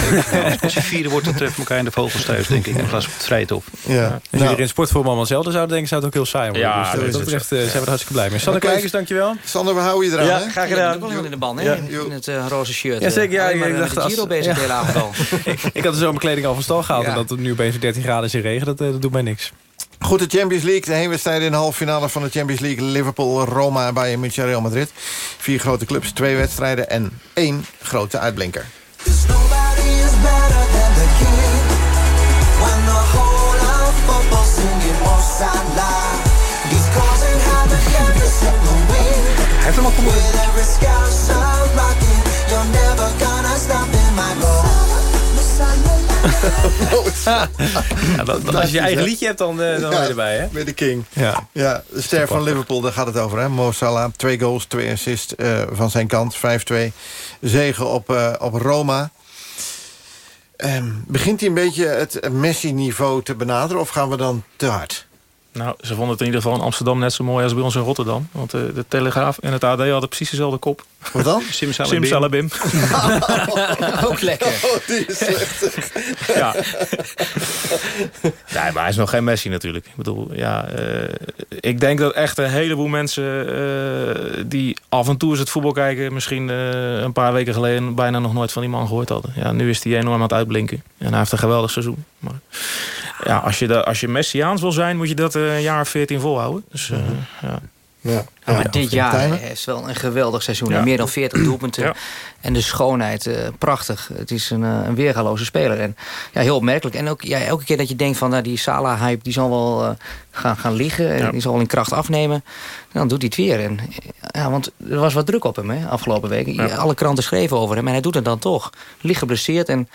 [SPEAKER 16] Als je vierde wordt, dan treffen elkaar in de vogels thuis, denk ik. In plaats van het vrijtop.
[SPEAKER 7] Ja.
[SPEAKER 8] Als jullie er in sportvorm allemaal hetzelfde zouden denken... zou het ook heel saai worden.
[SPEAKER 13] Ja,
[SPEAKER 8] dus,
[SPEAKER 13] dat
[SPEAKER 8] eh,
[SPEAKER 13] is
[SPEAKER 8] dat
[SPEAKER 13] het
[SPEAKER 8] betreft eh, zijn we er hartstikke blij mee. Sander. Kijkers, dankjewel.
[SPEAKER 7] Sander, we houden je eraan,
[SPEAKER 24] Ja,
[SPEAKER 7] hè?
[SPEAKER 24] graag
[SPEAKER 17] Ja,
[SPEAKER 24] gedaan.
[SPEAKER 17] ik ben wel in de ban, hè?
[SPEAKER 7] Ja,
[SPEAKER 17] in, het eh, roze shirt.
[SPEAKER 8] Ja, zeker. Ja,
[SPEAKER 17] maar
[SPEAKER 8] ik dacht
[SPEAKER 17] de
[SPEAKER 8] als-
[SPEAKER 17] Giro bezig
[SPEAKER 8] ja.
[SPEAKER 17] de hele avond al.
[SPEAKER 8] ik had dus zo mijn kleding al van stal gehaald...
[SPEAKER 17] Ja.
[SPEAKER 8] en dat het nu opeens 13 graden is in regen, dat, eh, dat doet mij niks.
[SPEAKER 7] Goed, de Champions League. De heenwedstrijden in de halve finale van de Champions League. Liverpool, Roma, Bayern München, Real Madrid. Vier grote clubs, twee wedstrijden en één grote uitblinker.
[SPEAKER 18] Nobody is better than
[SPEAKER 8] Ja, als je je eigen liedje hebt, dan, eh, dan ben je erbij, hè?
[SPEAKER 7] Met de King.
[SPEAKER 8] Ja.
[SPEAKER 7] Ja, de ster van Liverpool, daar gaat het over. Hè? Mo Salah, twee goals, twee assists eh, van zijn kant. 5-2 zegen op, eh, op Roma. Ehm, begint hij een beetje het Messi-niveau te benaderen... of gaan we dan te hard?
[SPEAKER 13] Nou, ze vonden het in ieder geval in Amsterdam net zo mooi als bij ons in Rotterdam. Want eh, de Telegraaf en het AD hadden precies dezelfde kop.
[SPEAKER 7] Wat dan?
[SPEAKER 13] Simsalabim. Simsalabim.
[SPEAKER 17] Ook lekker.
[SPEAKER 7] Oh, die is slecht.
[SPEAKER 13] Ja. nee, maar hij is nog geen Messi natuurlijk. Ik bedoel, ja, eh, ik denk dat echt een heleboel mensen eh, die af en toe eens het voetbal kijken, misschien eh, een paar weken geleden bijna nog nooit van die man gehoord hadden. Ja, nu is hij enorm aan het uitblinken. En hij heeft een geweldig seizoen. Maar ja, als je, de, als je Messiaans wil zijn, moet je dat eh, een jaar of veertien volhouden. Dus eh, ja.
[SPEAKER 7] Ja.
[SPEAKER 17] Ja, maar dit jaar is wel een geweldig seizoen.
[SPEAKER 13] Ja.
[SPEAKER 17] Meer dan 40 doelpunten.
[SPEAKER 13] Ja.
[SPEAKER 17] En de schoonheid, eh, prachtig. Het is een, eh, een weergaloze speler. En ja, heel opmerkelijk. En ook ja, elke keer dat je denkt van nou, die Salah-hype... die zal wel eh, gaan, gaan liggen. En
[SPEAKER 13] Ja.
[SPEAKER 17] die zal wel in kracht afnemen. Dan doet hij het weer. En, ja, want er was wat druk op hem hè, afgelopen week.
[SPEAKER 13] Ja.
[SPEAKER 17] Alle kranten schreven over hem. En hij doet het dan toch. Licht geblesseerd en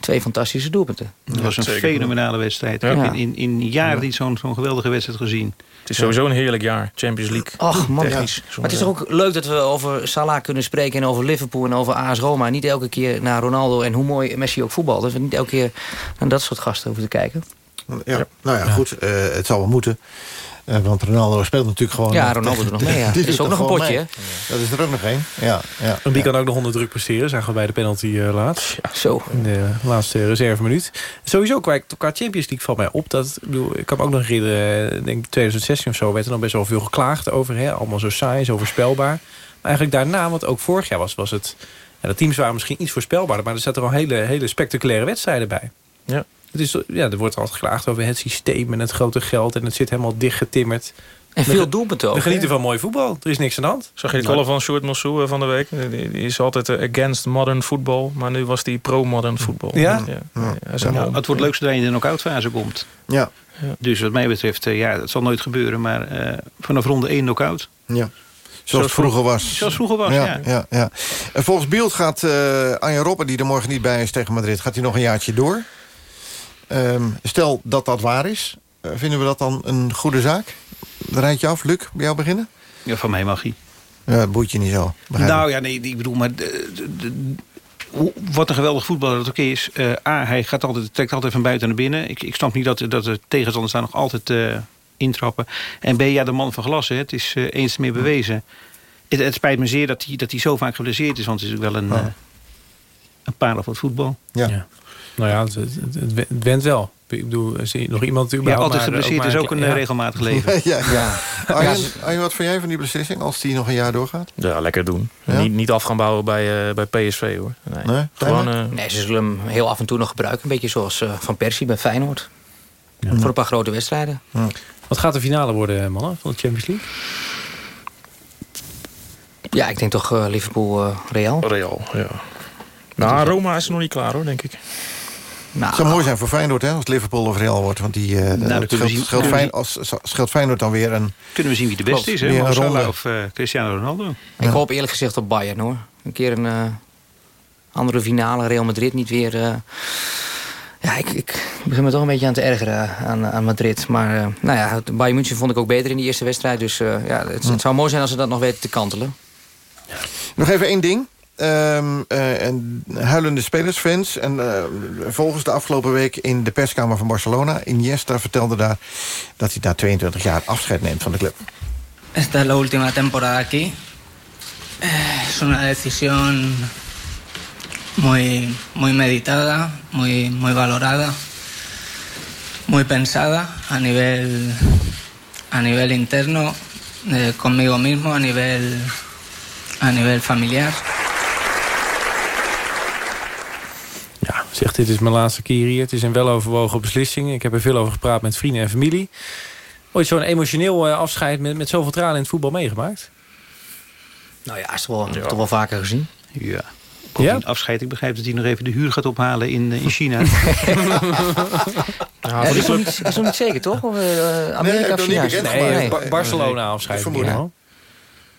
[SPEAKER 17] twee fantastische doelpunten.
[SPEAKER 16] Het was een fenomenale wedstrijd.
[SPEAKER 17] Ja.
[SPEAKER 16] Ik heb in, in, in jaren niet zo'n zo'n geweldige wedstrijd gezien.
[SPEAKER 13] Het is sowieso een heerlijk jaar. Champions League.
[SPEAKER 17] Ach man,
[SPEAKER 13] Technisch.
[SPEAKER 17] maar het is toch ook leuk dat we over Salah kunnen spreken... en over Liverpool en over AS Roma. Niet elke keer naar Ronaldo en hoe mooi Messi ook voetbalt. Dat we niet elke keer naar dat soort gasten hoeven te kijken.
[SPEAKER 7] Ja. Nou ja, goed, eh, het zal wel moeten. Eh, want Ronaldo speelt natuurlijk gewoon...
[SPEAKER 17] Ja, Ronaldo doet nog mee, ja. Er is ook nog een potje.
[SPEAKER 7] Dat is er ook nog één. Ja, ja.
[SPEAKER 8] En die kan ook nog onder druk presteren, zagen we bij de penalty eh, laatst.
[SPEAKER 17] Zo.
[SPEAKER 8] In de laatste reserveminuut. Sowieso, qua, qua Champions League valt mij op dat... Ik, bedoel, ik kan me ook nog herinneren, eh, denk ik 2016 of zo... werd er nog best wel veel geklaagd over. Hè? Allemaal zo saai, zo voorspelbaar. Maar eigenlijk daarna, want ook vorig jaar was, was het... Ja, de teams waren misschien iets voorspelbaarder... maar er zaten er al hele, hele spectaculaire wedstrijden bij.
[SPEAKER 13] Ja.
[SPEAKER 8] Het is, ja, er wordt altijd geklaagd over het systeem en het grote geld... en het zit helemaal dichtgetimmerd.
[SPEAKER 17] En veel doelpunten ook.
[SPEAKER 8] We genieten van mooi voetbal. Er is niks aan de hand.
[SPEAKER 13] Zag je de column van Sjoerd Mossou eh, van de week? Die, is altijd eh, against modern football. Maar nu was die pro-modern football.
[SPEAKER 8] Ja?
[SPEAKER 13] ja.
[SPEAKER 16] Het wordt leuk zodra je in de knock-out fase komt.
[SPEAKER 7] Ja,
[SPEAKER 16] Dus wat mij betreft, eh, ja, het zal nooit gebeuren. Maar eh, vanaf ronde 1 knock-out.
[SPEAKER 7] ja. Zoals het vroeger was.
[SPEAKER 16] Zoals vroeger was,
[SPEAKER 7] ja.
[SPEAKER 16] ja.
[SPEAKER 7] ja, ja. En volgens Beeld gaat eh Arjen Robben, die er morgen niet bij is tegen Madrid... gaat hij nog een jaartje door. Ehm, stel dat dat waar is, eh, vinden we dat dan een goede zaak? Rijtje af, Luc, bij jou beginnen?
[SPEAKER 16] Ja, van mij mag hij.
[SPEAKER 7] Ja, het boeit je niet zo.
[SPEAKER 16] Nou ja, nee, ik bedoel, maar... de- de- de- hoe- wat een geweldig voetballer dat ook is. eh, A, hij gaat altijd, trekt altijd van buiten naar binnen. Ik, ik snap niet dat, dat de tegenstanders daar nog altijd eh, intrappen. En B, ja, de man van glas, hè, het is eens meer bewezen. Het, het spijt me zeer dat hij, dat hij zo vaak geblesseerd is. Want het is ook wel een,
[SPEAKER 7] Ja.
[SPEAKER 16] een parel van het voetbal.
[SPEAKER 7] Ja.
[SPEAKER 8] Ja. Nou ja, het, het, het, went wel. Ik bedoel, zie je nog iemand
[SPEAKER 16] Ja,
[SPEAKER 8] überhaupt
[SPEAKER 16] altijd
[SPEAKER 8] maar-
[SPEAKER 16] geblesseerd is ook een eh,
[SPEAKER 8] ja.
[SPEAKER 16] regelmatig leven.
[SPEAKER 7] ja,
[SPEAKER 24] ja.
[SPEAKER 7] Arjen, Arjen, wat vind jij van die beslissing als die nog een jaar doorgaat?
[SPEAKER 13] Ja, lekker doen.
[SPEAKER 7] Ja?
[SPEAKER 13] Niet, niet af gaan bouwen bij, eh, bij PSV hoor. Nee.
[SPEAKER 7] Nee?
[SPEAKER 13] Gewoon,
[SPEAKER 17] Nee, ze zullen hem heel af en toe nog gebruiken. Een beetje zoals Van Persie bij Feyenoord. Voor een paar grote wedstrijden.
[SPEAKER 8] Wat gaat de finale worden, mannen, van de Champions League?
[SPEAKER 17] Ja, ik denk toch eh, Liverpool-Real.
[SPEAKER 13] Real, ja. Nou, Roma is nog niet klaar hoor, denk ik.
[SPEAKER 17] Nou,
[SPEAKER 7] Het zou mooi zijn voor Feyenoord hè, als Liverpool of Real wordt. Want die eh
[SPEAKER 16] we
[SPEAKER 7] scheelt,
[SPEAKER 16] zien-
[SPEAKER 7] Fijn- als, scheelt Feyenoord dan weer een...
[SPEAKER 16] Kunnen we zien wie de beste is, hè? Of eh, Cristiano Ronaldo?
[SPEAKER 17] Ik hoop eerlijk gezegd op Bayern hoor. Een keer een eh, andere finale, Real Madrid niet weer. eh, ja, ik, ik begin me toch een beetje aan te ergeren aan, aan Madrid. Maar eh, nou ja, Bayern München vond ik ook beter in die eerste wedstrijd. Dus eh, ja, het, het zou mooi zijn als ze dat nog weten te kantelen.
[SPEAKER 7] Nog even één ding. Ehm, eh, en huilende spelersfans. En eh, volgens de afgelopen week in de perskamer van Barcelona... Iniesta vertelde daar dat hij na 22 jaar afscheid neemt van de club.
[SPEAKER 25] Esta es la última temporada aquí. Es una decisión muy, muy meditada, muy, muy valorada, muy pensada a nivel, a nivel interno, eh, conmigo mismo, a nivel, a nivel familiar.
[SPEAKER 8] Zegt dit is mijn laatste keer hier. Het is een weloverwogen beslissing. Ik heb er veel over gepraat met vrienden en familie. Ooit zo'n emotioneel eh, afscheid met, met zoveel tranen in het voetbal meegemaakt?
[SPEAKER 17] Nou ja, is toch wel, toch wel vaker gezien.
[SPEAKER 16] Ja. Komt een afscheid. Ik begrijp dat hij nog even de huur gaat ophalen in, eh, in China.
[SPEAKER 17] Ja, dat is nog niet, zeker, toch? Of, eh, Amerika of China?
[SPEAKER 8] Nee, Ba- Barcelona afscheid.
[SPEAKER 7] Vermoeden.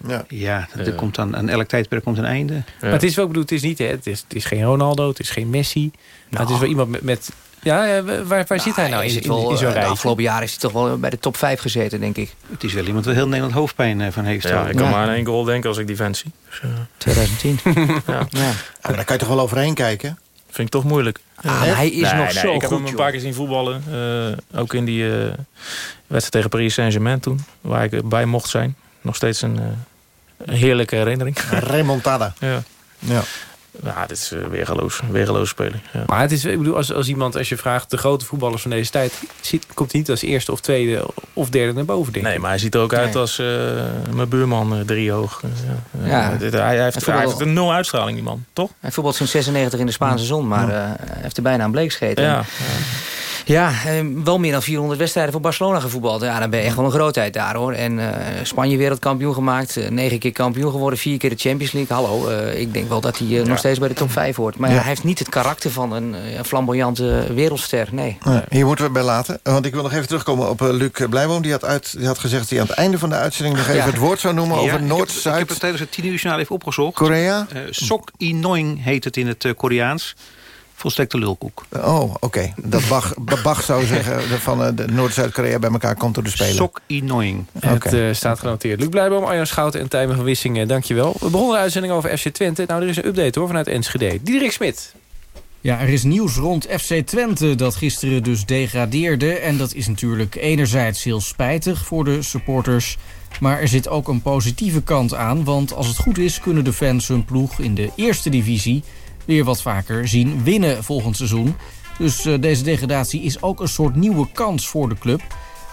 [SPEAKER 7] Ja,
[SPEAKER 16] ja er komt aan, aan elk tijdperk komt een einde.
[SPEAKER 8] Maar het is wel, ik bedoel, het is niet, hè, het is, het is geen Ronaldo, het is geen Messi. Maar het is wel iemand met, met ja, waar, waar zit hij nou
[SPEAKER 17] Hij
[SPEAKER 8] in, in,
[SPEAKER 17] wel,
[SPEAKER 8] in zo'n
[SPEAKER 17] eh, de afgelopen jaren is hij toch wel bij de top 5 gezeten, denk ik.
[SPEAKER 16] Het is wel iemand waar heel Nederland hoofdpijn eh, van heeft.
[SPEAKER 13] Ja, ik kan maar aan één goal denken als ik die vent zie. Dus, eh,
[SPEAKER 17] 2010.
[SPEAKER 13] ja.
[SPEAKER 17] Ja.
[SPEAKER 7] Ja, maar daar kan je toch wel overheen kijken?
[SPEAKER 13] Vind ik toch moeilijk.
[SPEAKER 17] Ah, hij is
[SPEAKER 13] Nee,
[SPEAKER 17] nog
[SPEAKER 13] nee,
[SPEAKER 17] zo
[SPEAKER 13] Ik heb
[SPEAKER 17] goed,
[SPEAKER 13] hem een
[SPEAKER 17] joh.
[SPEAKER 13] paar keer zien voetballen. eh, ook in die eh, wedstrijd tegen Paris Saint-Germain toen. Waar ik bij mocht zijn. Nog steeds een, eh, een heerlijke herinnering.
[SPEAKER 7] Remontada.
[SPEAKER 13] ja.
[SPEAKER 7] Ja.
[SPEAKER 13] Ja, dit is uh, weergeloos. Weergeloos spelen. Ja.
[SPEAKER 8] Maar het is, ik bedoel, als, als iemand, als je vraagt, de grote voetballers van deze tijd, ziet, komt hij niet als eerste of tweede of derde naar boven, denk ik.
[SPEAKER 13] Nee, maar hij ziet er ook uit
[SPEAKER 8] Nee.
[SPEAKER 13] als eh, mijn buurman eh, driehoog. Eh, ja.
[SPEAKER 17] Ja.
[SPEAKER 13] Eh, dit- hij, hij heeft, hij heeft een nul uitstraling, die man. Toch?
[SPEAKER 17] Hij voetbalt sinds 96 in de Spaanse zon, maar eh, hij heeft er bijna een bleek gescheten.
[SPEAKER 13] Ja.
[SPEAKER 17] Ja, eh, wel meer dan 400 wedstrijden voor Barcelona gevoetbald. Ja, dan ben je echt wel een grootheid daar, hoor. En eh, Spanje wereldkampioen gemaakt. eh, negen keer kampioen geworden. Vier keer de Champions League. Hallo, eh, ik denk wel dat hij nog steeds bij de top 5 hoort. Maar ja, hij heeft niet het karakter van een flamboyante wereldster. Nee.
[SPEAKER 7] Hier moeten we het bij laten. Want ik wil nog even terugkomen op Luc Blijboom. Die had, uit, die had gezegd dat hij aan het einde van de uitzending... nog even
[SPEAKER 17] Ja.
[SPEAKER 7] het woord zou noemen
[SPEAKER 16] Ja,
[SPEAKER 7] over
[SPEAKER 16] ik heb- Ik heb
[SPEAKER 7] Noord-Zuid...
[SPEAKER 16] het tijdens het 10 uur journaal even opgezocht.
[SPEAKER 7] Korea?
[SPEAKER 16] Sok Inoing heet het in het Koreaans. Volstrekte lulkoek.
[SPEAKER 7] Oh, oké. Dat Bach, Bach zou zeggen van eh, de Noord-Zuid-Korea bij elkaar komt door de Spelen.
[SPEAKER 16] Sok.
[SPEAKER 8] En Het eh, staat genoteerd. Luc Blijboom, Arjan Schouten en Tijmen van Wissing, eh, dankjewel. We begonnen de uitzending over FC Twente. Nou, er is een update hoor, vanuit Enschede. Diederik Smit.
[SPEAKER 26] Ja, er is nieuws rond FC Twente dat gisteren dus degradeerde. En dat is natuurlijk enerzijds heel spijtig voor de supporters. Maar er zit ook een positieve kant aan. Want als het goed is kunnen de fans hun ploeg in de eerste divisie... weer wat vaker zien winnen volgend seizoen. Dus eh, deze degradatie is ook een soort nieuwe kans voor de club.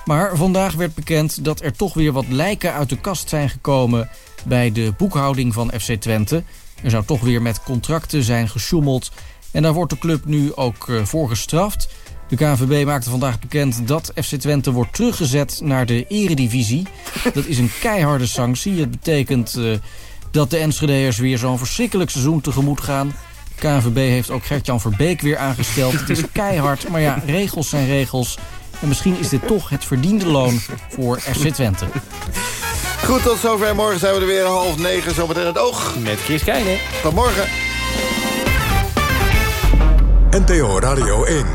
[SPEAKER 26] Maar vandaag werd bekend dat er toch weer wat lijken uit de kast zijn gekomen... bij de boekhouding van FC Twente. Er zou toch weer met contracten zijn gesjoemeld... En daar wordt de club nu ook eh, voor gestraft. De KNVB maakte vandaag bekend dat FC Twente wordt teruggezet naar de eredivisie. Dat is een keiharde sanctie. Het betekent eh, dat de Enschede'ers weer zo'n verschrikkelijk seizoen tegemoet gaan. KNVB heeft ook Gert-Jan Verbeek weer aangesteld. Het is keihard, maar ja, regels zijn regels. En misschien is dit toch het verdiende loon voor FC Twente.
[SPEAKER 7] Goed, tot zover. Morgen zijn we er weer half negen. Zometeen het oog.
[SPEAKER 8] Met Chris Keijnen.
[SPEAKER 7] Tot morgen.
[SPEAKER 5] NPO Radio 1.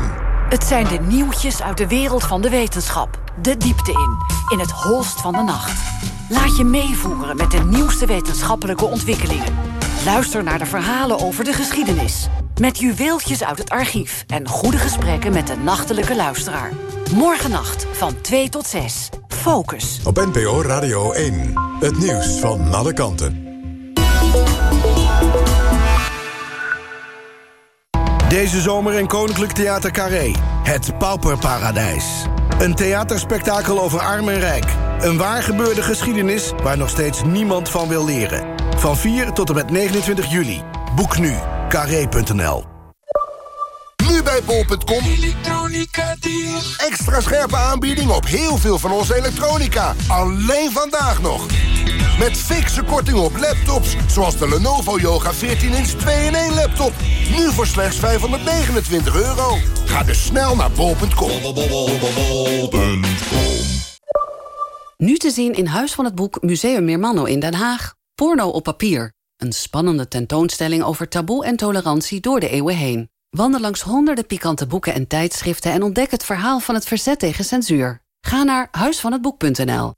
[SPEAKER 27] Het zijn de nieuwtjes uit de wereld van de wetenschap. De diepte in, in het holst van de nacht. Laat je meevoeren met de nieuwste wetenschappelijke ontwikkelingen. Luister naar de verhalen over de geschiedenis. Met juweeltjes uit het archief en goede gesprekken met de nachtelijke luisteraar. Morgennacht van 2 tot 6. Focus.
[SPEAKER 5] Op NPO Radio 1. Het nieuws van alle kanten.
[SPEAKER 28] Deze zomer in Koninklijk Theater Carré. Het Pauperparadijs. Een theaterspektakel over arm en rijk. Een waar gebeurde geschiedenis waar nog steeds niemand van wil leren. Van 4 tot en met 29 juli. Boek nu. Carré.nl
[SPEAKER 29] Nu bij bol.com. Extra scherpe aanbieding op heel veel van onze elektronica. Alleen vandaag nog. Met fikse korting op laptops. Zoals de Lenovo Yoga 14-inch 2-in-1 laptop. Nu voor slechts 529 euro. Ga dus snel naar bol.com.
[SPEAKER 30] Nu te zien in Huis van het Boek Museum Meermanno in Den Haag. Porno op papier. Een spannende tentoonstelling over taboe en tolerantie door de eeuwen heen. Wandel langs honderden pikante boeken en tijdschriften... en ontdek het verhaal van het verzet tegen censuur. Ga naar huisvanhetboek.nl.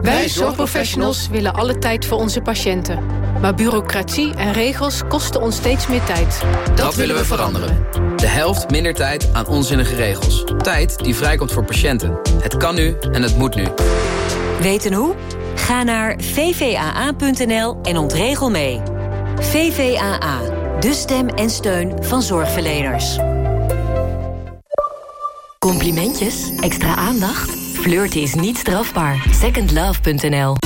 [SPEAKER 31] Wij zorgprofessionals willen alle tijd voor onze patiënten. Maar bureaucratie en regels kosten ons steeds meer tijd.
[SPEAKER 32] Dat willen we veranderen. De helft minder tijd aan onzinnige regels. Tijd die vrijkomt voor patiënten. Het kan nu en het moet nu.
[SPEAKER 3] Weten hoe? Ga naar vvaa.nl en ontregel mee. VVAA, de stem en steun van zorgverleners. Complimentjes? Extra aandacht? Flirten is niet strafbaar. Secondlove.nl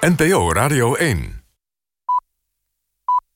[SPEAKER 5] NPO Radio 1